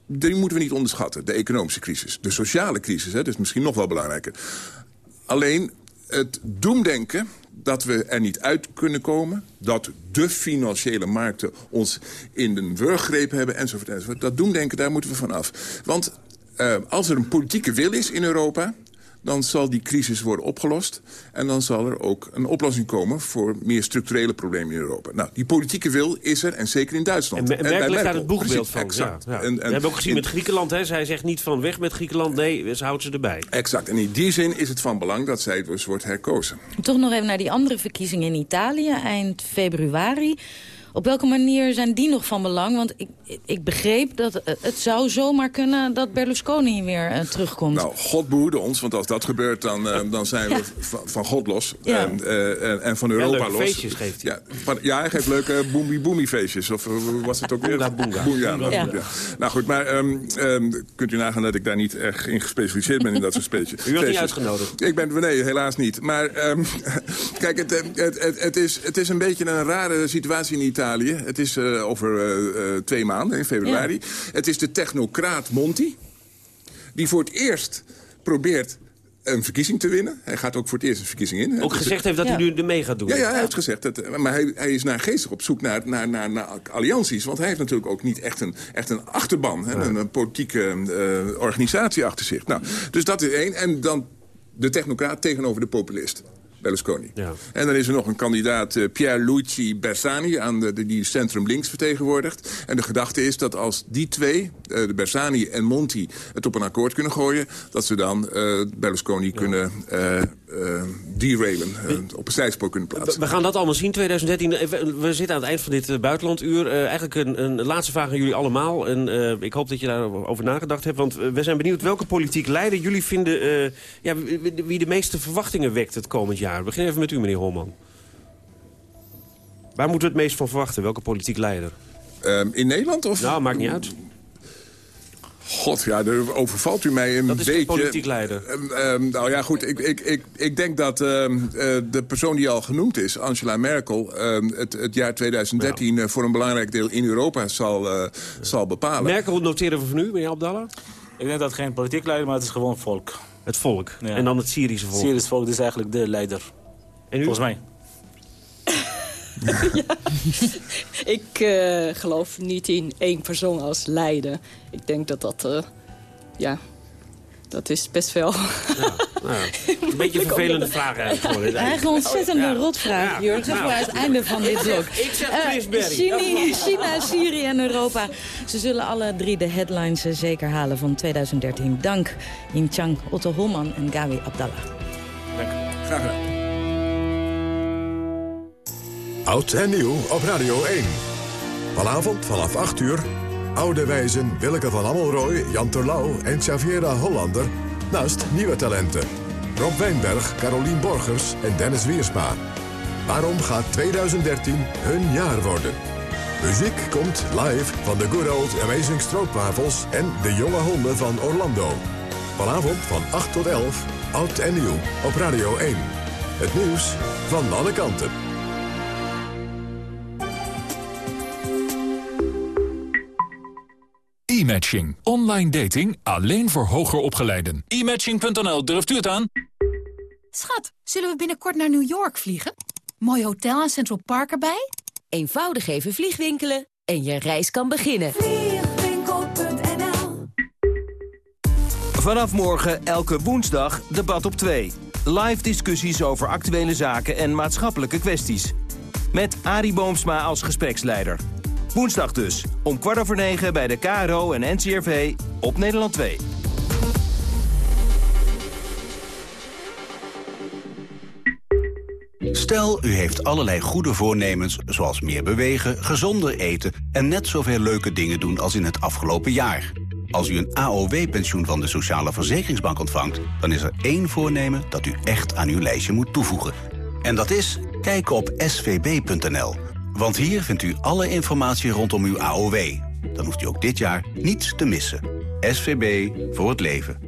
die moeten we niet onderschatten. De economische crisis. De sociale crisis, hè, dat is misschien nog wel belangrijker. Alleen het doemdenken dat we er niet uit kunnen komen. Dat de financiële markten ons in de wurggreep hebben enzovoort, enzovoort. Dat doen denken, daar moeten we van af. Want uh, als er een politieke wil is in Europa dan zal die crisis worden opgelost. En dan zal er ook een oplossing komen voor meer structurele problemen in Europa. Nou, die politieke wil is er, en zeker in Duitsland. En, en Merkel heeft daar het boegbeeld van. Exact. Ja, ja. En, en, We hebben ook gezien met Griekenland. Hè. Zij zegt niet van weg met Griekenland, nee, ze houdt ze erbij. Exact. En in die zin is het van belang dat zij dus wordt herkozen. Toch nog even naar die andere verkiezingen in Italië, eind februari. Op welke manier zijn die nog van belang? Want ik, ik begreep dat het zou zomaar kunnen dat Berlusconi weer uh, terugkomt. Nou, God behoede ons, want als dat gebeurt, dan, uh, dan zijn we van, God los. Ja. En, uh, en, van Europa ja, los. feestjes geeft hij. Ja, ja, hij geeft leuke boomie feestjes. Of was het ook weer? Boonga, boonga. boonga ja. ja. Nou goed, maar um, um, kunt u nagaan dat ik daar niet echt in gespecialiseerd ben in dat soort speetjes. U was niet uitgenodigd? Ik ben, nee, helaas niet. Maar um, kijk, het, het, het, het, is, het is een beetje een rare situatie in Italië. Het is uh, over uh, twee maanden, in februari. Ja. Het is de technocraat Monti. Die voor het eerst probeert een verkiezing te winnen. Hij gaat ook voor het eerst een verkiezing in. Ook gezegd heeft dat ja. hij nu ermee gaat doen. Ja, ja hij heeft gezegd. Dat, maar hij, hij is naar geestig op zoek naar, naar, naar, naar allianties. Want hij heeft natuurlijk ook niet echt een, echt een achterban. Hè, een, een, politieke uh, organisatie achter zich. Nou, dus dat is één. En dan de technocraat tegenover de populist. Berlusconi. Ja. En dan is er nog een kandidaat, uh, Pierluigi Bersani, aan de, die centrum links vertegenwoordigt. En de gedachte is dat als die twee, uh, de Bersani en Monti, het op een akkoord kunnen gooien... dat ze dan uh, Berlusconi ja. kunnen derailen, op een zijspoor kunnen plaatsen. We gaan dat allemaal zien, 2013. We zitten aan het eind van dit buitenlanduur. eigenlijk een, een, laatste vraag aan jullie allemaal. En ik hoop dat je daarover nagedacht hebt. Want we zijn benieuwd welke politiek leider jullie vinden... ja, wie de meeste verwachtingen wekt het komend jaar. We beginnen even met u, meneer Holman. Waar moeten we het meest van verwachten? Welke politiek leider? Um, in Nederland? Of? Nou, maakt niet uit. God, ja, daar overvalt u mij een dat is beetje. politiek leider. Um, um, nou ja, goed, ik, ik, ik, ik denk dat uh, de persoon die al genoemd is, Angela Merkel... het, het jaar 2013 ja. uh, voor een belangrijk deel in Europa zal, uh, ja. zal bepalen. Merkel noteren we van u, meneer Abdallah? Ik denk dat het geen politiek leider, maar het is gewoon volk. Het volk. Ja. En dan het Syrische volk. Het Syrische volk is eigenlijk de leider. En u? Volgens mij. Ja. Ik uh, geloof niet in één persoon als leider. Ik denk dat dat... Uh, ja, dat is best wel... Ja, nou, een beetje een vervelende vraag eigenlijk. Eigenlijk een ontzettende ja. rotvraag, ja. Jurgen, voor het einde van dit blok. Ik zeg uh, China, China, Syrië en Europa. Ze zullen alle drie de headlines zeker halen van 2013. Dank Ying Chang, Otto Holman en Gawi Abdallah. Dank. Graag gedaan. Oud en nieuw op Radio 1. Vanavond vanaf 8 uur oude wijzen Willeke van Ammelrooy, Jan Terlouw en Xaviera Hollander... naast nieuwe talenten. Rob Wijnberg, Carolien Borgers en Dennis Wiersma. Waarom gaat 2013 hun jaar worden? Muziek komt live van de Good Old Amazing Stroopwafels... en de jonge honden van Orlando. Vanavond van 8 tot 11, oud en nieuw op Radio 1. Het nieuws van alle kanten. E-matching. Online dating alleen voor hoger opgeleiden. E-matching.nl, durft u het aan? Schat, zullen we binnenkort naar New York vliegen? Mooi hotel en Central Park erbij? Eenvoudig even vliegwinkelen en je reis kan beginnen. Vliegwinkel.nl Vanaf morgen elke woensdag debat op 2. Live discussies over actuele zaken en maatschappelijke kwesties. Met Arie Boomsma als gespreksleider. Woensdag dus, om kwart over negen bij de KRO en NCRV op Nederland 2. Stel, u heeft allerlei goede voornemens, zoals meer bewegen, gezonder eten... en net zoveel leuke dingen doen als in het afgelopen jaar. Als u een AOW-pensioen van de Sociale Verzekeringsbank ontvangt... dan is er één voornemen dat u echt aan uw lijstje moet toevoegen. En dat is kijken op svb.nl. Want hier vindt u alle informatie rondom uw AOW. Dan hoeft u ook dit jaar niets te missen. SVB voor het leven.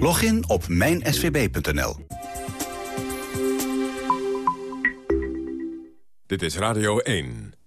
Log in op mijnsvb.nl. Dit is Radio 1.